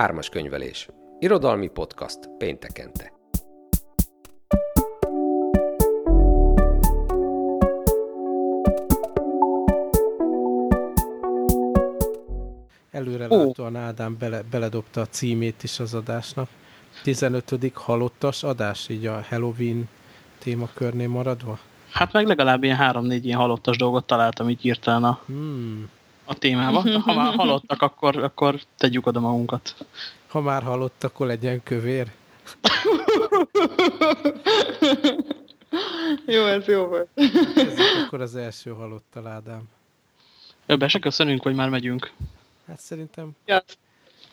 Ármas könyvelés. Irodalmi podcast péntekente. Előrelátóan Ádám bele, beledobta a címét is az adásnak. 15. halottas adás, így a Halloween témakörnél maradva? Hát meg legalább ilyen három-négy ilyen halottas dolgot találtam így írtál a, hmm. A témába. Ha már halottak, akkor, akkor tegyük oda magunkat. Ha már halott, akkor legyen kövér. jó, ez jó volt. Akkor az első halottal, Ádám. Be se köszönünk, hogy már megyünk. Hát szerintem... Ja,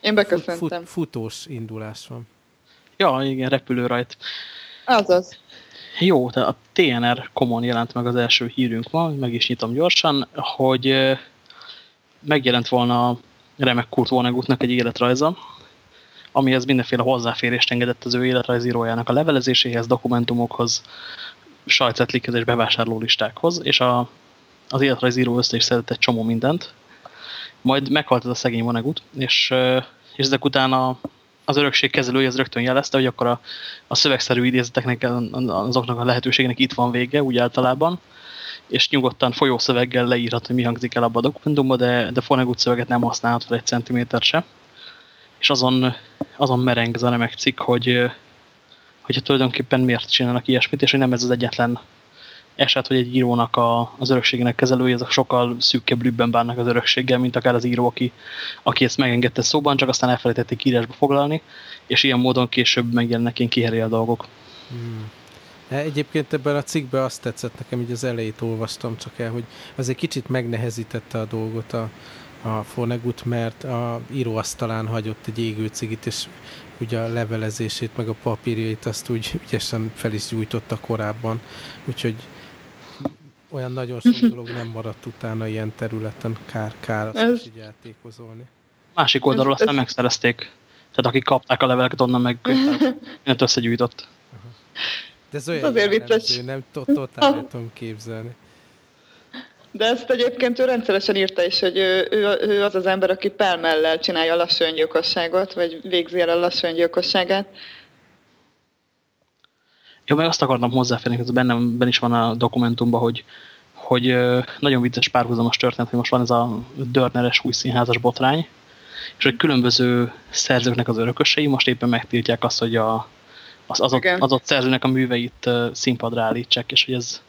én beköszöntem. Fut, futós indulás van. Ja, igen, repülő rajt. Azaz. Jó, tehát a TNR Common jelent meg az első hírünk ma, meg is nyitom gyorsan, hogy megjelent volna a remek Kurt Vonnegutnak egy életrajza, amihez mindenféle hozzáférést engedett az ő életrajzírójának a levelezéséhez, dokumentumokhoz, sajtcetlikhez és bevásárlólistákhoz, és a, az életrajzíró össze is szedett egy csomó mindent. Majd meghalt ez a szegény Vonnegut, és, és ezek után a, az örökség kezelője az rögtön jelezte, hogy akkor a, a szövegszerű idézeteknek, azoknak a lehetőségnek itt van vége, úgy általában, és nyugodtan folyószöveggel leírhat, hogy mi hangzik el abban a dokumentumban, de, de Fonegut szöveget nem használhat fel egy centiméter se. És azon, azon mereng ez a remek cikk, hogy, hogy tulajdonképpen miért csinálnak ilyesmit, és hogy nem ez az egyetlen eset, hogy egy írónak a, az örökségének kezelői, azok sokkal szűkebb lübben bánnak az örökséggel, mint akár az író, aki, aki ezt megengedte szóban, csak aztán elfelejtették írásba foglalni, és ilyen módon később megjelennek ilyen kiherél dolgok. Hmm. Egyébként ebben a cikkben azt tetszett nekem, hogy az elejét olvastam csak el, hogy az egy kicsit megnehezítette a dolgot a, a Fonegut, mert a íróasztalán hagyott egy égő cigit, és ugye a levelezését, meg a papírjait azt úgy ügyesen fel is gyújtotta korábban, úgyhogy olyan nagyon sok dolog nem maradt utána ilyen területen, kár, kár azt ez... így játékozolni. Másik oldalról aztán ez... megszerezték. Tehát akik kapták a leveleket, onnan meg mindent összegyújtott. De ez olyan azért vicces. nem totál tudom képzelni. De ezt egyébként ő rendszeresen írta is, hogy ő, ő, ő az az ember, aki pelmellel csinálja a lassú öngyilkosságot, vagy végzi el a lassú öngyilkosságát. Jó, meg azt akartam hozzáférni, ez bennem ben is van a dokumentumban, hogy, hogy nagyon vicces párhuzamos történet, hogy most van ez a Dörneres új színházas botrány, és hogy különböző szerzőknek az örökösei most éppen megtiltják azt, hogy a, az, az, ott, az ott szerzőnek a műveit színpadra állítsák, és hogy ez,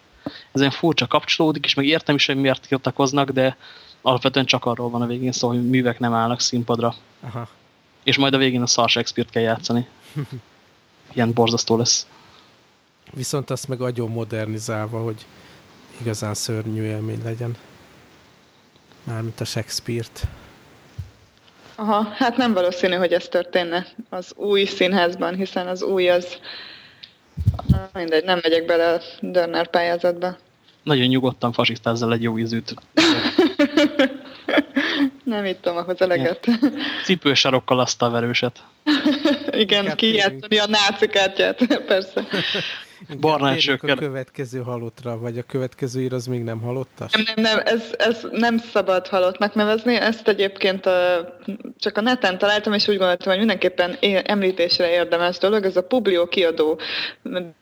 ez ilyen furcsa kapcsolódik, és meg értem is, hogy miért tiltakoznak, de alapvetően csak arról van a végén szó, hogy művek nem állnak színpadra. Aha. És majd a végén a szar Shakespeare-t kell játszani. Ilyen borzasztó lesz. Viszont azt meg agyon modernizálva, hogy igazán szörnyű élmény legyen. Mármint a Shakespeare-t. Aha, hát nem valószínű, hogy ez történne az új színházban, hiszen az új az... Mindegy, nem megyek bele a Dörner pályázatba. Nagyon nyugodtan fasisztázzal egy jó ízűt. nem ittam ahhoz eleget. Cipősarokkal azt a verőset. Igen, kijátszani a náci kártyát, persze. Barnát A következő halottra, vagy a következő ír az még nem halottas? Nem, nem, nem ez, ez nem szabad halottnak nevezni, ezt egyébként a, csak a neten találtam, és úgy gondoltam, hogy mindenképpen említésre érdemes dolog, ez a Publio kiadó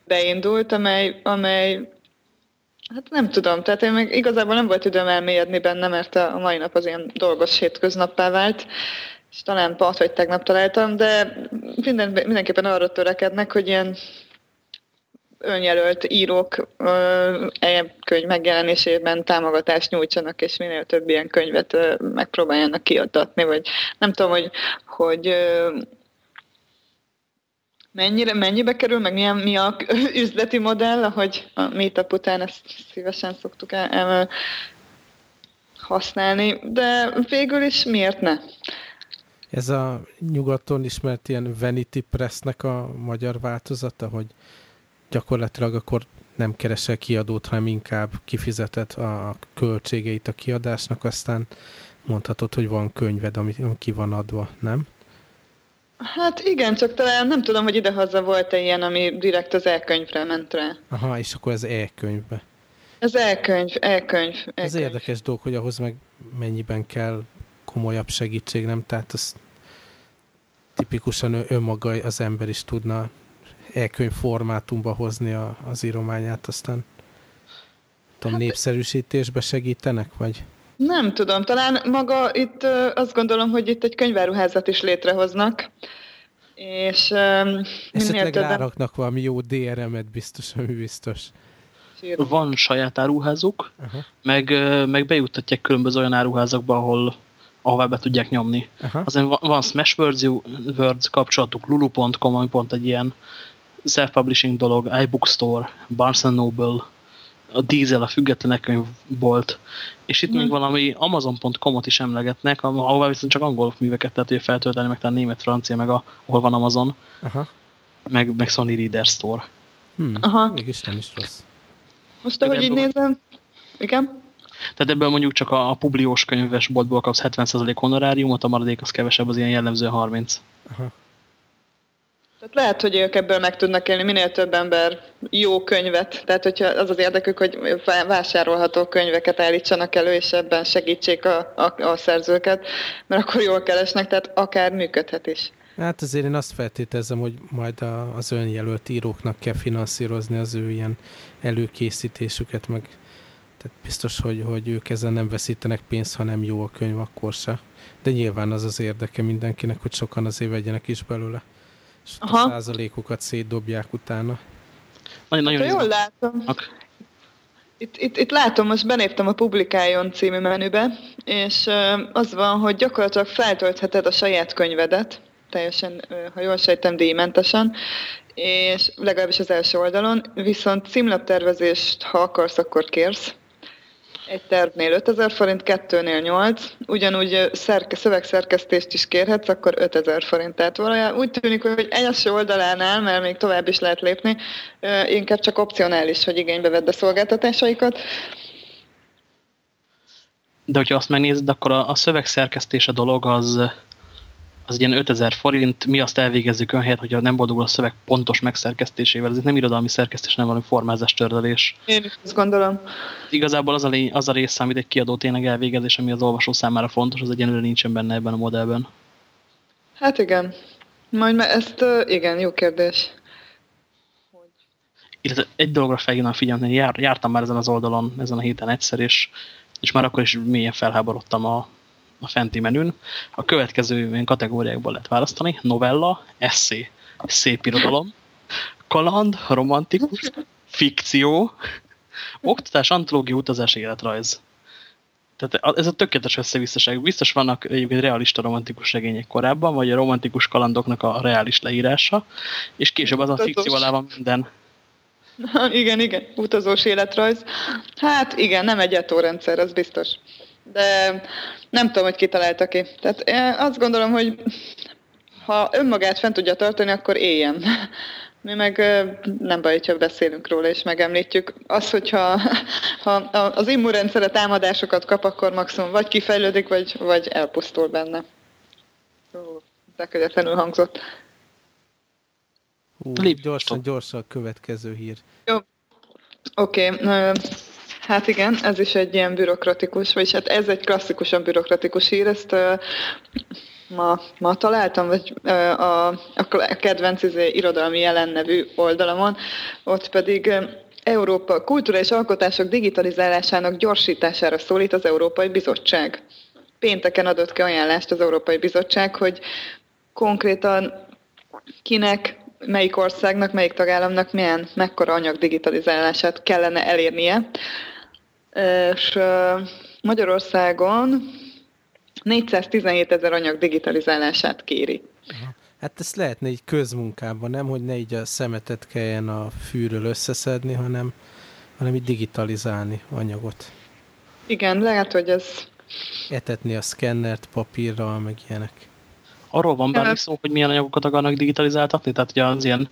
beindult, amely, amely Hát nem tudom, tehát én még igazából nem volt időm elmélyedni benne, mert a mai nap az ilyen dolgos hétköznappá vált, és talán pont, hogy tegnap találtam, de minden, mindenképpen arra törekednek, hogy ilyen önjelölt írók e könyv megjelenésében támogatást nyújtsanak, és minél több ilyen könyvet megpróbáljanak kiadatni, vagy nem tudom, hogy, hogy mennyire, mennyibe kerül, meg milyen, mi a üzleti modell, ahogy a meetup után ezt szívesen szoktuk el, el használni, de végül is miért ne? Ez a nyugaton ismert ilyen Vanity Pressnek a magyar változata, hogy gyakorlatilag akkor nem keresel kiadót, hanem inkább kifizeted a költségeit a kiadásnak, aztán mondhatod, hogy van könyved, ami ki van adva, nem? Hát igen, csak talán nem tudom, hogy idehaza volt-e ilyen, ami direkt az e-könyvre ment rá. Aha, és akkor ez e-könyvbe. Ez e-könyv, e-könyv. E ez érdekes dolog, hogy ahhoz meg mennyiben kell komolyabb segítség, nem? Tehát az tipikusan önmaga az ember is tudna e-könyv formátumba hozni a, az írományát, aztán tudom, hát, népszerűsítésbe segítenek, vagy? Nem tudom, talán maga itt azt gondolom, hogy itt egy könyváruházat is létrehoznak, és Esetleg többen... ráraknak valami jó DRM-et biztos, ami biztos. Van saját áruházuk, Aha. meg, meg bejuttatják különböző olyan áruházakba, ahol ahová be tudják nyomni. Aha. Azért van Smashwords Words kapcsolatuk, lulu.com, ami pont egy ilyen self-publishing dolog, iBookstore, Barnes Noble, a Diesel, a független könyvbolt, és itt mm. még valami Amazon.com-ot is emlegetnek, ahová viszont csak angol műveket tehát hogy feltölteni, meg talán német, francia, meg a, ahol van Amazon, Aha. Meg, meg Sony Reader Store. Hmm. Aha. Mégis nem is rossz. Most ahogy így nézem, igen? Tehát ebből mondjuk csak a, a publiós könyvesboltból kapsz 70% honoráriumot, a maradék az kevesebb, az ilyen jellemző 30. Aha. Tehát lehet, hogy ők ebből meg tudnak élni, minél több ember jó könyvet. Tehát, hogyha az az érdekük, hogy vásárolható könyveket állítsanak elő, és ebben segítsék a, a, a szerzőket, mert akkor jól keresnek, tehát akár működhet is. Hát azért én azt feltételezem, hogy majd a, az önjelölt íróknak kell finanszírozni az ő ilyen előkészítésüket, meg tehát biztos, hogy, hogy ők ezen nem veszítenek pénzt, ha nem jó a könyv, akkor se. De nyilván az az érdeke mindenkinek, hogy sokan azért vegyenek is belőle. És Aha. a százalékokat szétdobják utána. Nagyon, nagyon hát, jól látom. Itt, itt, itt látom, most benéptem a Publikáljon című menübe, és az van, hogy gyakorlatilag feltöltheted a saját könyvedet, teljesen, ha jól sejtem, díjmentesen, és legalábbis az első oldalon, viszont címlaptervezést, ha akarsz, akkor kérsz. Egy tervnél 5000 forint, kettőnél 8, ugyanúgy szerke, szövegszerkesztést is kérhetsz, akkor 5000 forint. Tehát valójában úgy tűnik, hogy első oldalánál, mert még tovább is lehet lépni, inkább csak opcionális, hogy igénybe vedd a szolgáltatásaikat. De hogyha azt megnézed, akkor a, a szövegszerkesztés a dolog az az ilyen 5000 forint, mi azt elvégezzük helyet, hogyha nem boldogul a szöveg pontos megszerkesztésével. Ez nem irodalmi szerkesztés, nem valami formázás tördelés. Én azt gondolom. Igazából az a, lény, az a rész, amit egy kiadó tényleg elvégez, ami az olvasó számára fontos, az egyenlőre nincsen benne ebben a modellben. Hát igen. Majd ezt, igen, jó kérdés. Illetve egy dologra felhívnám figyelni, jár, jártam már ezen az oldalon ezen a héten egyszer, és, és már akkor is mélyen felháborodtam a, a fenti menün. A következő kategóriákból lehet választani. Novella, eszé, szép irodalom, kaland, romantikus, fikció, oktatás, antológia, utazás, életrajz. Tehát ez a tökéletes összevisszaság. Biztos vannak egyébként realista romantikus regények korábban, vagy a romantikus kalandoknak a reális leírása, és később az a fikció alá van minden. Igen, igen, utazós életrajz. Hát igen, nem egy rendszer, az biztos de nem tudom, hogy kitalálta ki. Tehát én azt gondolom, hogy ha önmagát fent tudja tartani, akkor éljen. Mi meg nem baj, hogyha beszélünk róla és megemlítjük. Az, hogyha ha az immunrendszere támadásokat kap, akkor maximum vagy kifejlődik, vagy, vagy elpusztul benne. De hangzott. Hú, gyorsan, gyorsan a következő hír. Jó. Oké. Okay. Hát igen, ez is egy ilyen bürokratikus, vagyis hát ez egy klasszikusan bürokratikus hír, ezt ma, ma találtam, vagy a, a kedvenc izé, irodalmi jelen nevű oldalamon, ott pedig Európa kultúra és alkotások digitalizálásának gyorsítására szólít az Európai Bizottság. Pénteken adott ki ajánlást az Európai Bizottság, hogy konkrétan kinek, melyik országnak, melyik tagállamnak milyen, mekkora anyag digitalizálását kellene elérnie és Magyarországon 417 ezer anyag digitalizálását kéri. Aha. Hát ezt lehetne egy közmunkában, nem, hogy ne így a szemetet kelljen a fűről összeszedni, hanem, hanem így digitalizálni anyagot. Igen, lehet, hogy ez... Etetni a szkennert papírral, meg ilyenek. Arról van bármi szó, hogy milyen anyagokat akarnak digitalizáltatni? Tehát ugye az ilyen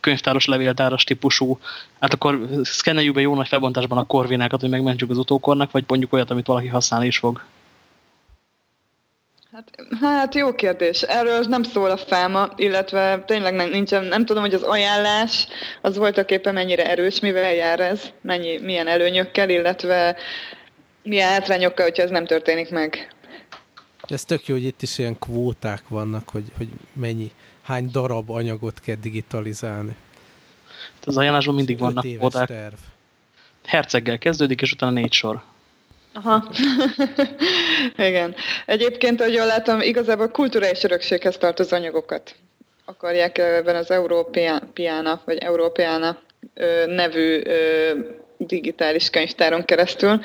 könyvtáros, levéltáros típusú, hát akkor szkenneljük be jó nagy felbontásban a korvinákat, hogy megmentjük az utókornak, vagy mondjuk olyat, amit valaki használni is fog? Hát, hát jó kérdés. Erről nem szól a fáma, illetve tényleg nem, nincsen, nem tudom, hogy az ajánlás az voltak éppen mennyire erős, mivel jár ez, mennyi, milyen előnyökkel, illetve milyen hátrányokkal, hogyha ez nem történik meg. Ez tök jó, hogy itt is ilyen kvóták vannak, hogy, hogy mennyi, hány darab anyagot kell digitalizálni. Az ajánlásban mindig vannak kvóták. Terv. Herceggel kezdődik, és utána négy sor. Aha. Igen. Egyébként, ahogy jól látom, igazából kulturális örökséghez tartozó anyagokat akarják ebben az Európiána, vagy Európiána nevű digitális könyvtáron keresztül.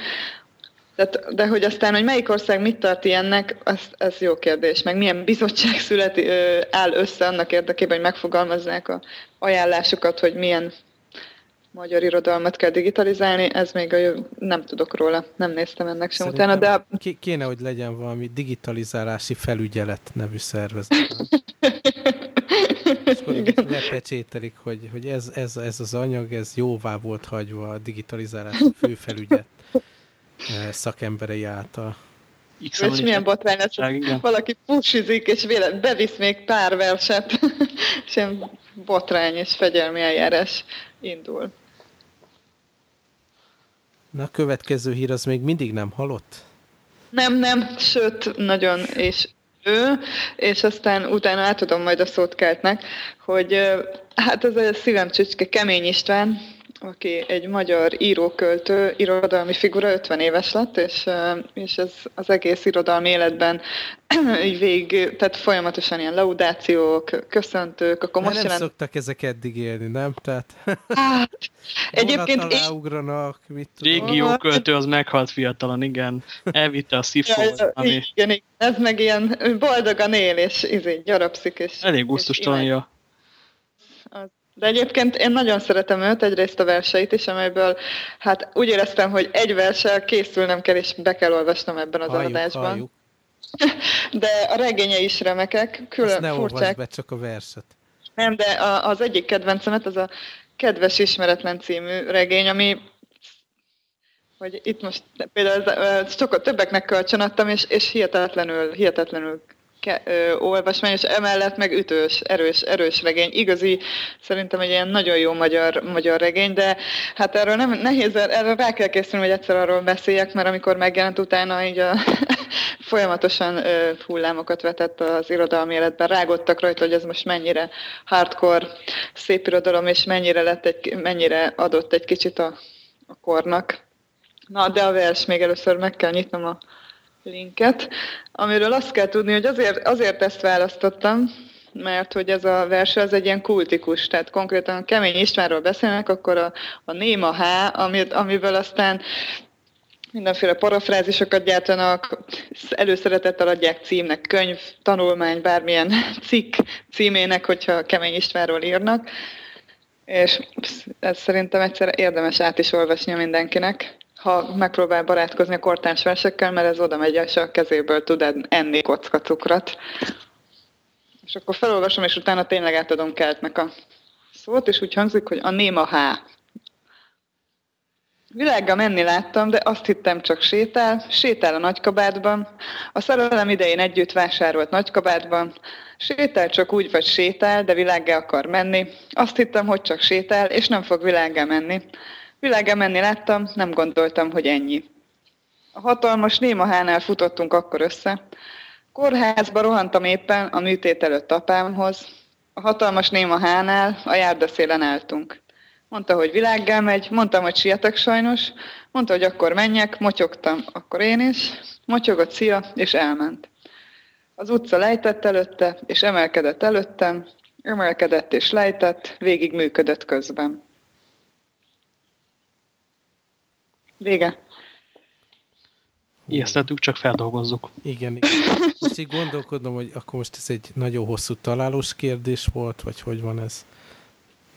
Tehát, de hogy aztán, hogy melyik ország mit tart ilyennek, az, az jó kérdés. Meg milyen bizottság születi, áll össze annak érdekében, hogy megfogalmazzák a ajánlásokat, hogy milyen magyar irodalmat kell digitalizálni, ez még a jövő, nem tudok róla, nem néztem ennek sem Szerintem utána, de... Kéne, hogy legyen valami digitalizálási felügyelet nevű szervezet. És akkor lepecsételik, hogy, hogy ez, ez, ez az anyag, ez jóvá volt hagyva a digitalizálási főfelügyet szakemberei által. X és milyen botrány lesz, hogy valaki pusizik, és véle, bevisz még pár verset, és ilyen botrány és fegyelmi eljárás indul. Na, a következő hír az még mindig nem halott? Nem, nem, sőt, nagyon, és ő, és aztán utána átadom majd a szót keltnek, hogy hát ez a szívem csücske Kemény István, aki egy magyar íróköltő, irodalmi figura, 50 éves lett, és, és ez az egész irodalmi életben így végig, tehát folyamatosan ilyen laudációk, köszöntők, akkor most nem jelent... szoktak ezek eddig élni, nem? Tehát... Hát, egyébként én... Ugranak, mit tudom. Régi költő az meghalt fiatalan, igen. Elvitte a szívkót, ja, ami... Igen, igen, ez meg ilyen boldogan él, és izé, gyarapszik. És, Elég gusztustalanja. Az de egyébként én nagyon szeretem őt, egyrészt a verseit is, amelyből hát úgy éreztem, hogy egy verssel készülnem kell, és be kell olvasnom ebben az halljuk, adásban. Halljuk. De a regénye is remekek, külön ne furcsák. be csak a verset. Nem, de a, az egyik kedvencemet, az a Kedves Ismeretlen című regény, ami hogy itt most például sokkal többeknek kölcsönadtam, és, és hihetetlenül, hihetetlenül olvasmány, és emellett meg ütős, erős, erős regény. Igazi, szerintem egy ilyen nagyon jó magyar, magyar regény, de hát erről nem, nehéz, erről rá kell készülni, hogy egyszer arról beszéljek, mert amikor megjelent utána így a, folyamatosan ö, hullámokat vetett az irodalmi életben, rágottak rajta, hogy ez most mennyire hardcore szép irodalom, és mennyire, lett egy, mennyire adott egy kicsit a, a kornak. Na, de a vers még először meg kell nyitnom a linket, amiről azt kell tudni, hogy azért, azért ezt választottam, mert hogy ez a vers az egy ilyen kultikus, tehát konkrétan Kemény Istvánról beszélnek, akkor a, a Néma H, amit, amiből aztán mindenféle parafrázisokat gyártanak, előszeretettel adják címnek, könyv, tanulmány, bármilyen cikk címének, hogyha Kemény Istvánról írnak, és ez szerintem egyszer érdemes át is olvasni mindenkinek ha megpróbál barátkozni a kortárs versekkel, mert ez oda megy, és a kezéből tud enni kocka cukrot. És akkor felolvasom, és utána tényleg átadom Keltnek a szót, és úgy hangzik, hogy a néma H. Világgal menni láttam, de azt hittem csak sétál, sétál a nagykabátban, a szerelem idején együtt vásárolt nagykabátban, sétál csak úgy, vagy sétál, de világgá akar menni, azt hittem, hogy csak sétál, és nem fog világgá menni. Világá menni láttam, nem gondoltam, hogy ennyi. A hatalmas némahánál futottunk akkor össze. Kórházba rohantam éppen a műtét előtt apámhoz. A hatalmas némahánál a járdaszélen álltunk. Mondta, hogy világgá megy, mondtam, hogy sietek sajnos, mondta, hogy akkor menjek, motyogtam, akkor én is, motyogott szia, és elment. Az utca lejtett előtte, és emelkedett előttem, emelkedett és lejtett, végig működött közben. Vége. Ijesztettük, csak feldolgozzuk. Igen, igen. Most így gondolkodom, hogy akkor most ez egy nagyon hosszú találós kérdés volt, vagy hogy van ez?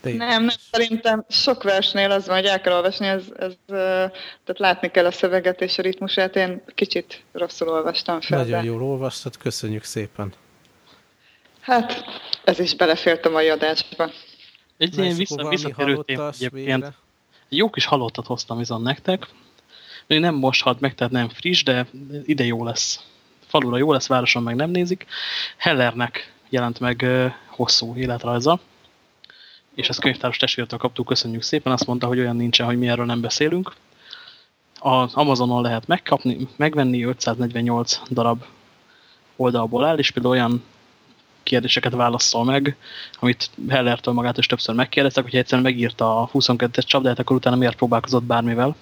De nem, nem, szerintem sok versnél az van, hogy el kell olvasni, ez, ez, tehát látni kell a szöveget és a ritmusát. Én kicsit rosszul olvastam fel. Nagyon de... jól olvastad, köszönjük szépen. Hát, ez is belefért a mai adásba. Egy ilyen vissza, visszatérő egyébként jó kis halottat hoztam viszont nektek. Még nem most halt meg, tehát nem friss, de ide jó lesz. Falura jó lesz, városon meg nem nézik. Hellernek jelent meg hosszú életrajza. És ezt könyvtáros testvértől kaptuk, köszönjük szépen. Azt mondta, hogy olyan nincsen, hogy mi erről nem beszélünk. Az Amazonon lehet megkapni, megvenni 548 darab oldalból áll, és például olyan kérdéseket válaszol meg, amit Hellertől magát is többször megkérdeztek, hogyha egyszerűen megírta a 22-es csapdáját, akkor utána miért próbálkozott bármivel.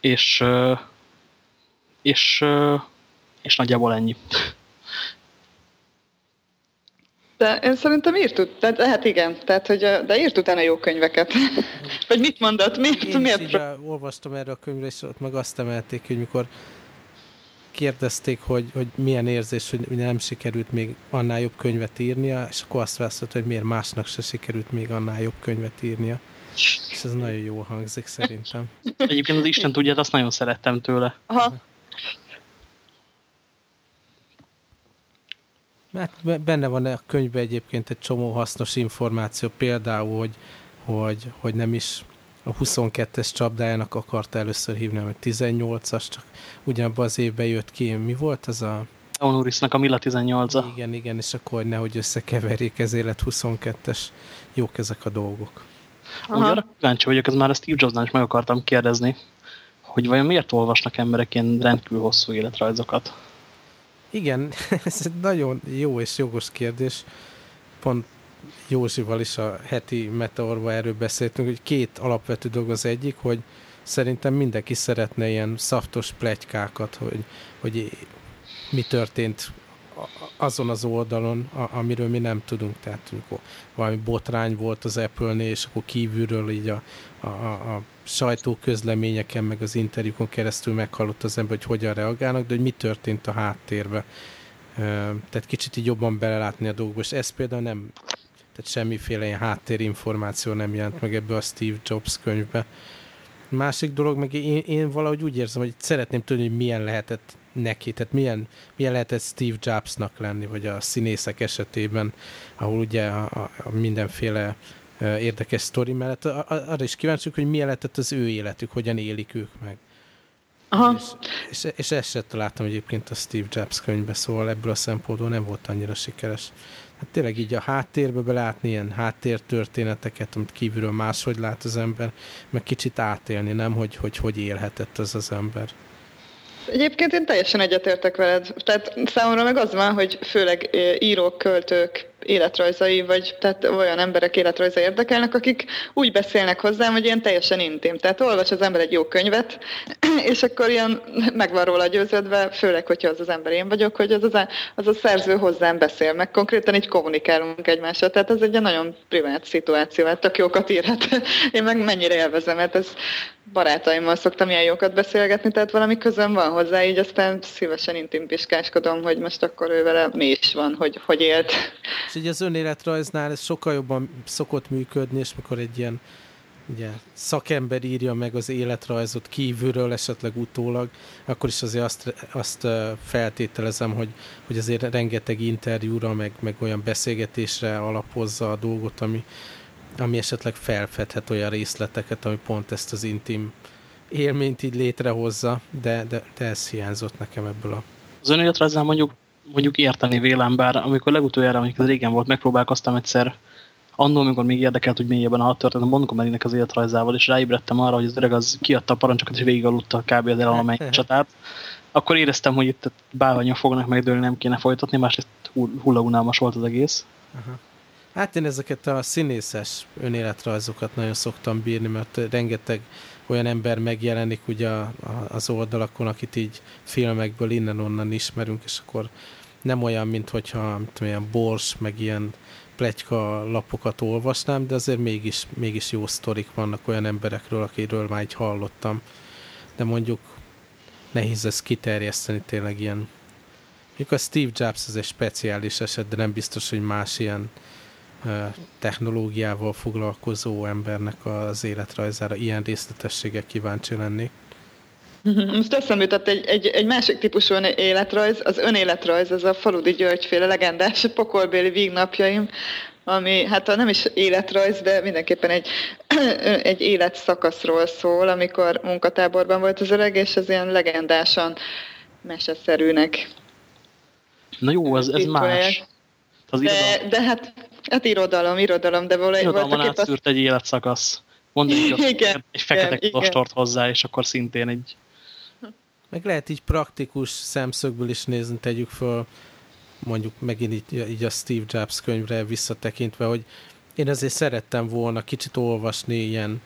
És, és, és nagyjából ennyi. De én szerintem írt, tehát lehet igen, tehát, hogy, de írt utána jó könyveket. Vagy mit mondott? Miért? Én miért? is így olvastam erre a könyvre, és ott meg azt emelték, hogy mikor kérdezték, hogy, hogy milyen érzés, hogy nem sikerült még annál jobb könyvet írnia, és akkor azt válaszolt, hogy miért másnak se sikerült még annál jobb könyvet írnia. És ez nagyon jó hangzik szerintem. Egyébként az Isten tudja, azt nagyon szerettem tőle. Aha. Hát benne van a könyvben egyébként egy csomó hasznos információ, például, hogy, hogy, hogy nem is a 22-es csapdájának akarta először hívni, hanem 18-as, csak ugyanabban az évben jött ki. Mi volt az a... Honorisnak a Milla 18-a. Igen, igen, és akkor nehogy összekeverjék, ezért lett 22-es. Jók ezek a dolgok. Úgy arra kíváncsi vagyok, ez már a Steve Jobsnál is meg akartam kérdezni, hogy vajon miért olvasnak emberek ilyen rendkívül hosszú életrajzokat? Igen, ez egy nagyon jó és jogos kérdés. Pont Józsival is a heti meteorba erről beszéltünk, hogy két alapvető dolog az egyik, hogy szerintem mindenki szeretne ilyen szaftos plegykákat, hogy, hogy mi történt azon az oldalon, amiről mi nem tudunk, tehát amikor valami botrány volt az Apple-nél, és akkor kívülről így a, a, a sajtóközleményeken, meg az interjúkon keresztül meghallott az ember, hogy hogyan reagálnak, de hogy mi történt a háttérbe. Tehát kicsit így jobban belelátni a dolgokba, és ez például nem, tehát semmiféle ilyen háttérinformáció nem jelent meg ebbe a Steve Jobs könyvbe. Másik dolog, meg én, én valahogy úgy érzem, hogy szeretném tudni, hogy milyen lehetett neki, tehát milyen, milyen lehetett Steve Jobsnak lenni, vagy a színészek esetében, ahol ugye a, a, mindenféle érdekes sztori mellett, arra is kíváncsiak, hogy milyen lehetett az ő életük, hogyan élik ők meg. Aha. És, és, és ezt sem találtam egyébként a Steve Jobs könyvbe, szóval ebből a szempontból nem volt annyira sikeres. Hát tényleg így a háttérbe belátni ilyen háttértörténeteket, amit kívülről máshogy lát az ember, meg kicsit átélni, nem, hogy hogy, hogy élhetett az az ember. Egyébként én teljesen egyetértek veled. Tehát számomra meg az van, hogy főleg írók, költők életrajzai, vagy tehát olyan emberek életrajzai érdekelnek, akik úgy beszélnek hozzám, hogy ilyen teljesen intim. Tehát olvas az ember egy jó könyvet, és akkor ilyen meg van róla győződve, főleg, hogyha az az ember én vagyok, hogy az, az, a, az a szerző hozzám beszél, meg konkrétan így kommunikálunk egymással. Tehát ez egy nagyon privát szituáció, hát tök jókat írhat. Én meg mennyire élvezem, mert ez barátaimmal szoktam ilyen jókat beszélgetni, tehát valami közöm van hozzá, így aztán szívesen intim piskáskodom, hogy most akkor ő vele mi is van, hogy hogy élt. És így az önéletrajznál ez sokkal jobban szokott működni, és mikor egy ilyen ugye, szakember írja meg az életrajzot kívülről, esetleg utólag, akkor is azért azt, azt feltételezem, hogy, hogy azért rengeteg interjúra, meg, meg olyan beszélgetésre alapozza a dolgot, ami, ami esetleg felfedhet olyan részleteket, ami pont ezt az intim élményt így létrehozza, de, de, de ez hiányzott nekem ebből a... Az önéletrajznál mondjuk mondjuk érteni vélem, bár amikor legutoljára, amikor régen volt, megpróbálkoztam egyszer, annól, amikor még érdekelt, hogy mélyebben a történet Montgomery-nek az életrajzával, és ráébredtem arra, hogy az öreg az kiadta a parancsokat, és végigaludta kb. az elalomely csatát, akkor éreztem, hogy itt bálványon fognak megdőlni, nem kéne folytatni, másrészt hullaunálmas volt az egész. Aha. Hát én ezeket a színészes önéletrajzokat nagyon szoktam bírni, mert rengeteg olyan ember megjelenik ugye az oldalakon, akit így filmekből innen-onnan ismerünk, és akkor nem olyan, mint hogyha olyan bors, meg ilyen pletyka lapokat olvasnám, de azért mégis, mégis jó sztorik vannak olyan emberekről, akiről már így hallottam. De mondjuk nehéz ezt kiterjeszteni tényleg ilyen. Mondjuk a Steve Jobs az egy speciális eset, de nem biztos, hogy más ilyen technológiával foglalkozó embernek az életrajzára ilyen részletességgel kíváncsi lennék. Most eszembe jutott egy, egy, egy másik típusú életrajz, az önéletrajz, az a Faludi Györgyféle legendás pokolbéli vígnapjaim, ami hát nem is életrajz, de mindenképpen egy, egy életszakaszról szól, amikor munkatáborban volt az öreg, és az ilyen legendásan meseszerűnek. Na jó, ez, ez más. Az de, de hát, hát irodalom, irodalom, de valahogy... Irodalomban átszűrt az... egy életszakasz. Mondd egy, igen, egy fekete igen, kostort hozzá, és akkor szintén egy Meg lehet így praktikus szemszögből is nézni, tegyük föl, mondjuk megint így, így a Steve Jobs könyvre visszatekintve, hogy én azért szerettem volna kicsit olvasni ilyen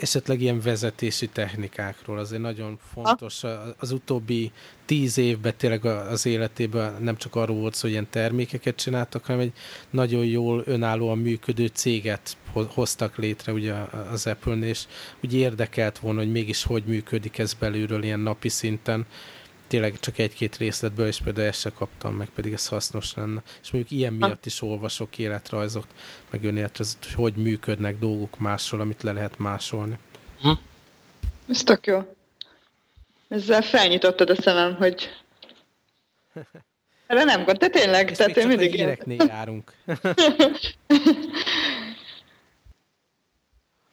esetleg ilyen vezetési technikákról. Azért nagyon fontos az utóbbi tíz évben tényleg az életében nem csak arról volt szó, hogy ilyen termékeket csináltak, hanem egy nagyon jól önállóan működő céget hoztak létre ugye az Apple-nél, és úgy érdekelt volna, hogy mégis hogy működik ez belülről ilyen napi szinten. Tényleg csak egy-két részletből, és például ezt se kaptam meg, pedig ez hasznos lenne. És mondjuk ilyen miatt is olvasok életrajzot, meg önéletrajzot, hogy hogy működnek dolgok másról, amit le lehet másolni. Hm. Ez tök jó. Ezzel felnyitottad a szemem, hogy erre nem gond, de tényleg, Ezt tehát én mindig éreknél járunk.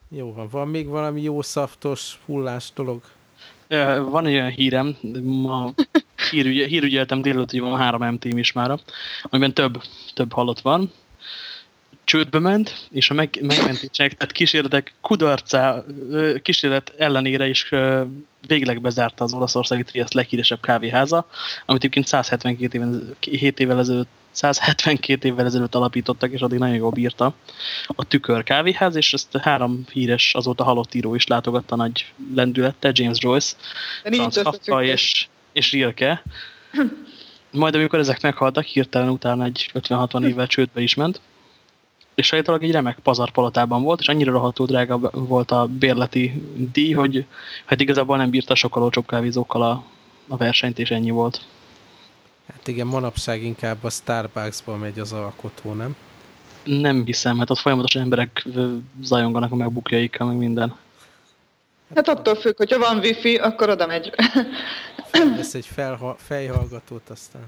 jó van, van még valami jó szaftos, hullás dolog? Van egy olyan hírem, ma hírügy, hírügyeltem délután, hogy van három MT-m is már, amiben több, több halott van. Csődbe ment, és a meg, megmentések, tehát kísérletek kudarcá, kísérlet ellenére is végleg bezárta az olaszországi Trieste leghíresebb kávéháza, amit egyébként 172 évvel, 7 évvel ezelőtt 172 évvel ezelőtt alapítottak, és addig nagyon jól bírta a tükör kávéház, és ezt három híres, azóta halott író is látogatta nagy lendülettel, James Joyce, Franz Kafka és, és Rilke. Majd amikor ezek meghaltak, hirtelen utána egy 50-60 évvel csődbe is ment, és sajtólag egy remek pazarpalotában volt, és annyira rohadtul drága volt a bérleti díj, hogy hát igazából nem bírta sokkal olcsóbb kávézókkal a, a versenyt, és ennyi volt. Hát igen, manapság inkább a Starbucksba megy az alkotó, nem? Nem hiszem, hát ott folyamatosan emberek zajonganak a megbukjaikkal, meg minden. Hát attól függ, hogyha van wifi, akkor oda megy. Ez egy felha fejhallgatót aztán.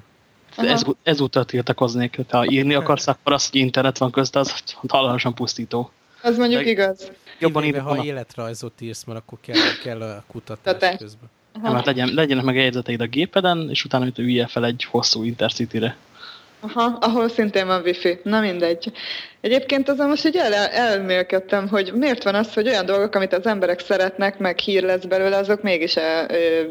Ez, ezúttal tiltakoznék, ha írni akarsz, akkor az, hogy internet van közte, az halálosan pusztító. Az mondjuk De igaz. Jobban írni, ha életrajzot írsz, mert akkor kell, kell a kutatás közben. Hát legyen, legyenek meg jegyzeteid a gépeden, és utána hogy üljél fel egy hosszú Intercity-re. Aha, ahol szintén van wifi. Na mindegy. Egyébként azon most így el, elmélkedtem, hogy miért van az, hogy olyan dolgok, amit az emberek szeretnek, meg hír lesz belőle, azok mégis el,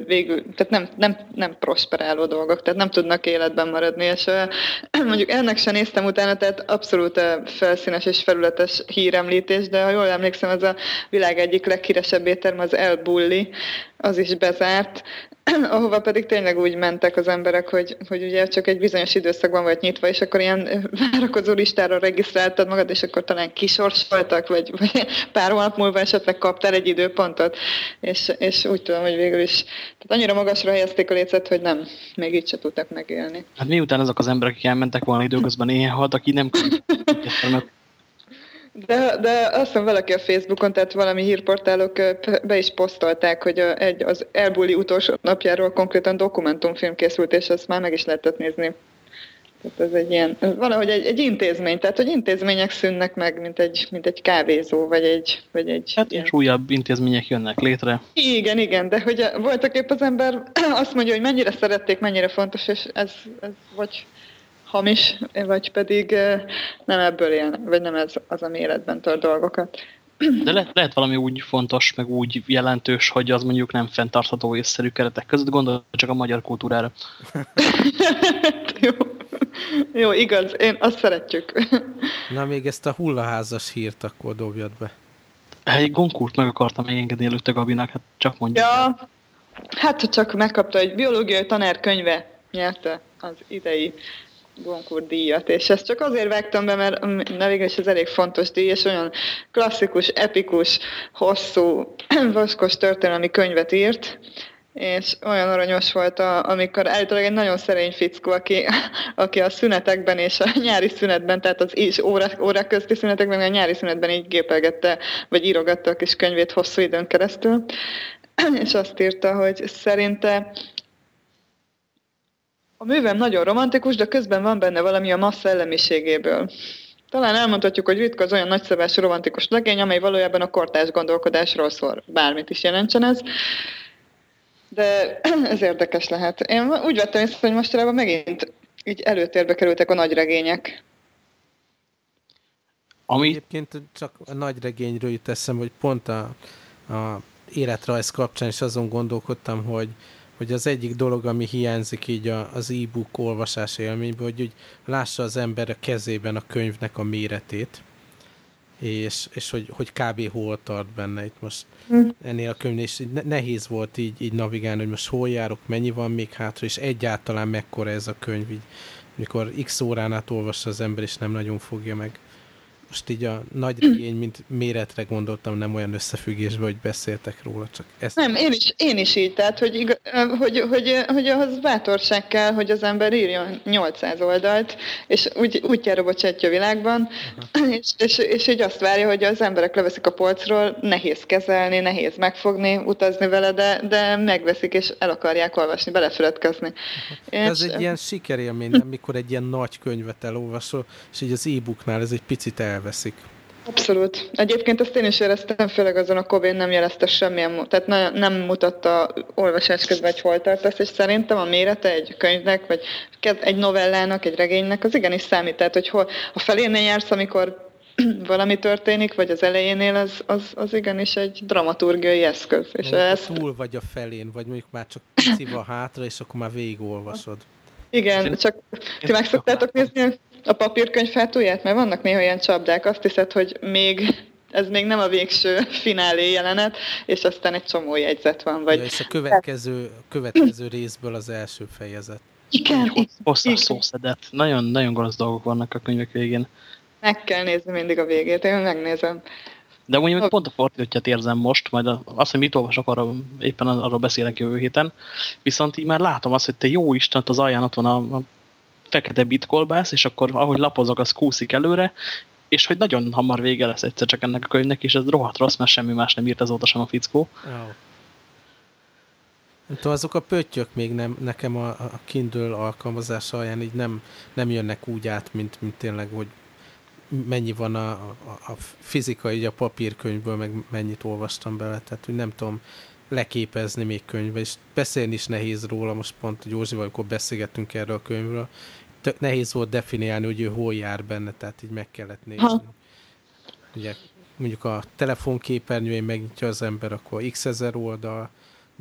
végül, tehát nem, nem, nem prosperáló dolgok, tehát nem tudnak életben maradni, és mondjuk ennek sem néztem utána, tehát abszolút felszínes és felületes híremlítés, de ha jól emlékszem, ez a világ egyik leghíresebb étterm, az El Bulli, az is bezárt, ahova pedig tényleg úgy mentek az emberek, hogy, hogy ugye csak egy bizonyos időszakban volt nyitva, és akkor ilyen várakozó listára regisztráltad magad, és akkor talán kisorsoltak, vagy, vagy pár hónap múlva esetleg kaptál egy időpontot, és, és úgy tudom, hogy végül is tehát annyira magasra helyezték a lécet, hogy nem, még így se tudtak megélni. Hát miután azok az emberek, akik elmentek volna időközben éhen haltak, így nem de, de azt hiszem valaki a Facebookon, tehát valami hírportálok be is posztolták, hogy egy, az elbúli utolsó napjáról konkrétan dokumentumfilm készült, és ezt már meg is lehetett nézni. Tehát ez egy ilyen, valahogy egy, egy intézmény, tehát hogy intézmények szűnnek meg, mint egy, mint egy kávézó, vagy egy... Vagy egy hát ilyen. és újabb intézmények jönnek létre. Igen, igen, de hogy voltak épp az ember azt mondja, hogy mennyire szerették, mennyire fontos, és ez, ez vagy hamis, vagy pedig nem ebből élnek, vagy nem ez az, ami életben tart dolgokat. De le, lehet valami úgy fontos, meg úgy jelentős, hogy az mondjuk nem fenntartható észszerű keretek között, gondolj csak a magyar kultúrára. Jó. Jó, igaz, én azt szeretjük. Na, még ezt a hullaházas hírt akkor dobjad be. Egy gonkurt meg akartam még engedni előtte Gabinak, hát csak mondjuk. Ja, hát csak megkapta egy biológiai tanár könyve nyerte az idei Goncourt díjat, és ezt csak azért vágtam be, mert na végül is ez elég fontos díj, és olyan klasszikus, epikus, hosszú, vaskos történelmi könyvet írt, és olyan aranyos volt, amikor állítólag egy nagyon szerény fickó, aki, aki a szünetekben és a nyári szünetben, tehát az is órák, órák közti szünetekben, a nyári szünetben így gépelgette, vagy írogatta a kis könyvét hosszú időn keresztül, és azt írta, hogy szerinte a művem nagyon romantikus, de közben van benne valami a masz szellemiségéből. Talán elmondhatjuk, hogy ritka az olyan nagyszabású romantikus legény, amely valójában a kortás gondolkodásról szól. Bármit is jelentsen ez. De ez érdekes lehet. Én úgy vettem észre, hogy mostanában megint így előtérbe kerültek a nagy regények. Ami... Egyébként csak a nagy regényről jut eszem, hogy pont a, a életrajz kapcsán is azon gondolkodtam, hogy, hogy az egyik dolog, ami hiányzik így a, az e-book olvasás élményből, hogy úgy lássa az ember a kezében a könyvnek a méretét, és, és hogy, hogy kb. hol tart benne itt most hm. ennél a könyvnél, és nehéz volt így, így navigálni, hogy most hol járok, mennyi van még hátra, és egyáltalán mekkora ez a könyv, így, mikor x órán át olvassa az ember, és nem nagyon fogja meg most így a nagy regény, mint méretre gondoltam, nem olyan összefüggésben, hogy beszéltek róla, csak ezt... Nem, én is, én is így, tehát, hogy, igaz, hogy, hogy, hogy ahhoz bátorság kell, hogy az ember írjon 800 oldalt, és úgy, úgy jár a világban, és, és, és így azt várja, hogy az emberek leveszik a polcról, nehéz kezelni, nehéz megfogni, utazni vele, de, de megveszik, és el akarják olvasni, belefeledkezni. Ez egy ilyen sikerélmény, nem, mikor egy ilyen nagy könyvet elolvasol, és így az e-booknál ez egy picit el elveszik. Abszolút. Egyébként ezt én is éreztem, főleg azon a Kobén nem jelezte semmilyen, tehát ne, nem mutatta olvasás közben, hogy hol tartasz, és szerintem a mérete egy könyvnek, vagy egy novellának, egy regénynek, az igenis számít. Tehát, hogy hol, a felénél jársz, amikor valami történik, vagy az elejénél, az, az, az igenis egy dramaturgiai eszköz. És ez... Túl vagy a felén, vagy mondjuk már csak pici van hátra, és akkor már végigolvasod. Igen, csak ti meg szoktátok nézni a papírkönyv hátulját? Mert vannak néha ilyen csapdák, azt hiszed, hogy még ez még nem a végső finálé jelenet, és aztán egy csomó jegyzet van. Vagy... Ja, és a következő, következő részből az első fejezet. Igen, hosszas szószedet. Nagyon, nagyon gonosz dolgok vannak a könyvek végén. Meg kell nézni mindig a végét, én megnézem. De úgy pont a fordítottját érzem most, majd azt, hogy mit olvasok, arra, éppen arról beszélek jövő héten. Viszont így már látom azt, hogy te jó Isten, az alján ott van a, a fekete bitkolbász, és akkor ahogy lapozok, az kúszik előre, és hogy nagyon hamar vége lesz egyszer csak ennek a könyvnek, és ez rohadt rossz, mert semmi más nem írt azóta sem a fickó. Oh. Nem tudom, azok a pöttyök még nem, nekem a, a Kindle alkalmazás alján így nem, nem jönnek úgy át, mint, mint tényleg, hogy mennyi van a, a, a fizika, így a papírkönyvből, meg mennyit olvastam bele, tehát hogy nem tudom leképezni még könyvbe, és beszélni is nehéz róla, most pont Józsival, amikor beszélgettünk erről a könyvről, tök nehéz volt definiálni, hogy ő hol jár benne, tehát így meg kellett nézni. Ha. Ugye mondjuk a telefonképernyőjén megnyitja az ember, akkor x ezer oldal,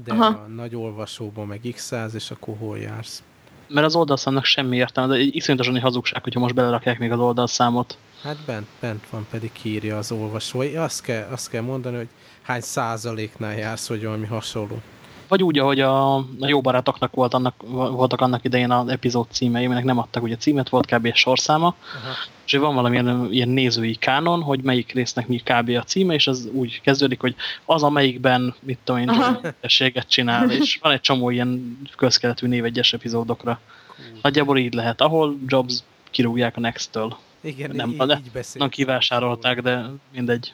de Aha. a nagy olvasóban meg x száz, és akkor hol jársz? Mert az oldalszámnak semmi értelme, de iszonyatosan egy hazugság, hogyha most belerakják még az oldalszámot. Hát bent, bent van, pedig írja az olvasó. Azt kell, azt kell mondani, hogy hány százaléknál jársz, hogy valami hasonló. Vagy úgy, ahogy a, a jó barátoknak volt annak, voltak annak idején az epizód címei, aminek nem adtak ugye címet, volt kb. sorszáma, Aha. és van valamilyen ilyen nézői kánon, hogy melyik résznek mi kb. a címe, és az úgy kezdődik, hogy az, amelyikben, mit tudom én, csinál, és van egy csomó ilyen közkeletű névegyes epizódokra. Cool. Nagyjából így lehet, ahol Jobs kirúgják a Next-től. Igen, nem, így, így beszélünk. Nem kivásárolták, de mindegy.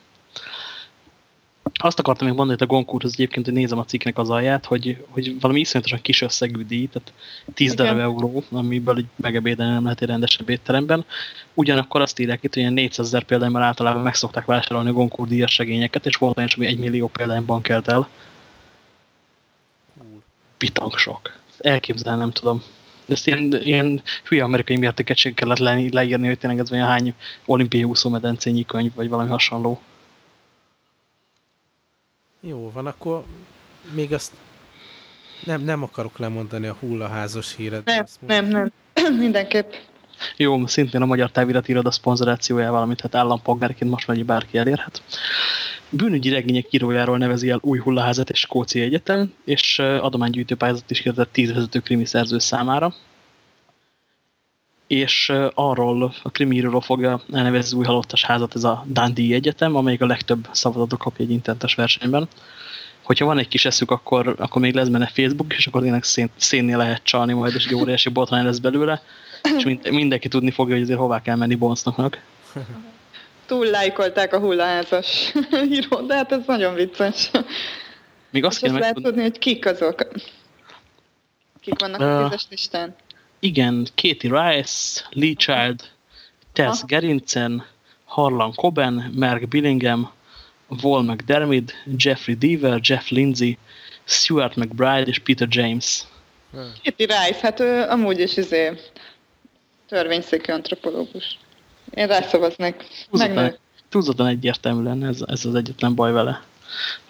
Azt akartam még mondani, hogy a Gonkúrhoz egyébként, hogy nézem a cikknek az alját, hogy, hogy valami iszonyatosan kis összegű díj, tehát 10 Igen. darab euró, amiből egy megebédelni nem lehet egy rendesebb étteremben. Ugyanakkor azt írják itt, hogy ilyen 400 ezer példányban általában meg szokták vásárolni a Gonkúr díjas segényeket, és volt olyan, ami 1 millió példányban kelt el. Pitang sok. Elképzelni nem tudom. Ezt ilyen, ilyen hülye amerikai mértékegység kellett le, leírni, hogy tényleg ez olyan hány olimpiai úszómedencényi könyv, vagy valami hasonló. Jó van, akkor még azt nem, nem akarok lemondani a hullaházos híret. Nem, nem, nem. Mindenképp. Jó, szintén a Magyar Távirat a szponzorációjával, amit hát állampolgárként most már bárki elérhet. Bűnügyi regények írójáról nevezi el új hullaházat és Skócia Egyetem, és adománygyűjtő pályázat is kérdezett tíz vezető krimi szerző számára. És arról a krimiről fogja elnevezni az új halottas házat, ez a Dundee Egyetem, amelyik a legtöbb szavazatot kapja egy interntes versenyben. Hogyha van egy kis eszük, akkor, akkor még lesz benne Facebook, és akkor tényleg szén, szénnél lehet csalni majd, és egy óriási botrány lesz belőle, és mind, mindenki tudni fogja, hogy azért hová kell menni bonsznak túl lájkolták a hullaházas írót, de hát ez nagyon vicces. Még azt kéne lehet tudni, hogy kik azok. Kik vannak uh, a tízes listán? Igen, Katie Rice, Lee Child, Tess ah. Gerincen, Harlan Coben, Mark Billingham, Wall McDermid, Jeffrey Deaver, Jeff Lindsay, Stuart McBride és Peter James. Hmm. Katie Rice, hát ő amúgy is izé törvényszéki antropológus. Én rászavaznék. Túlzottan egyértelmű lenne, ez, ez az egyetlen baj vele.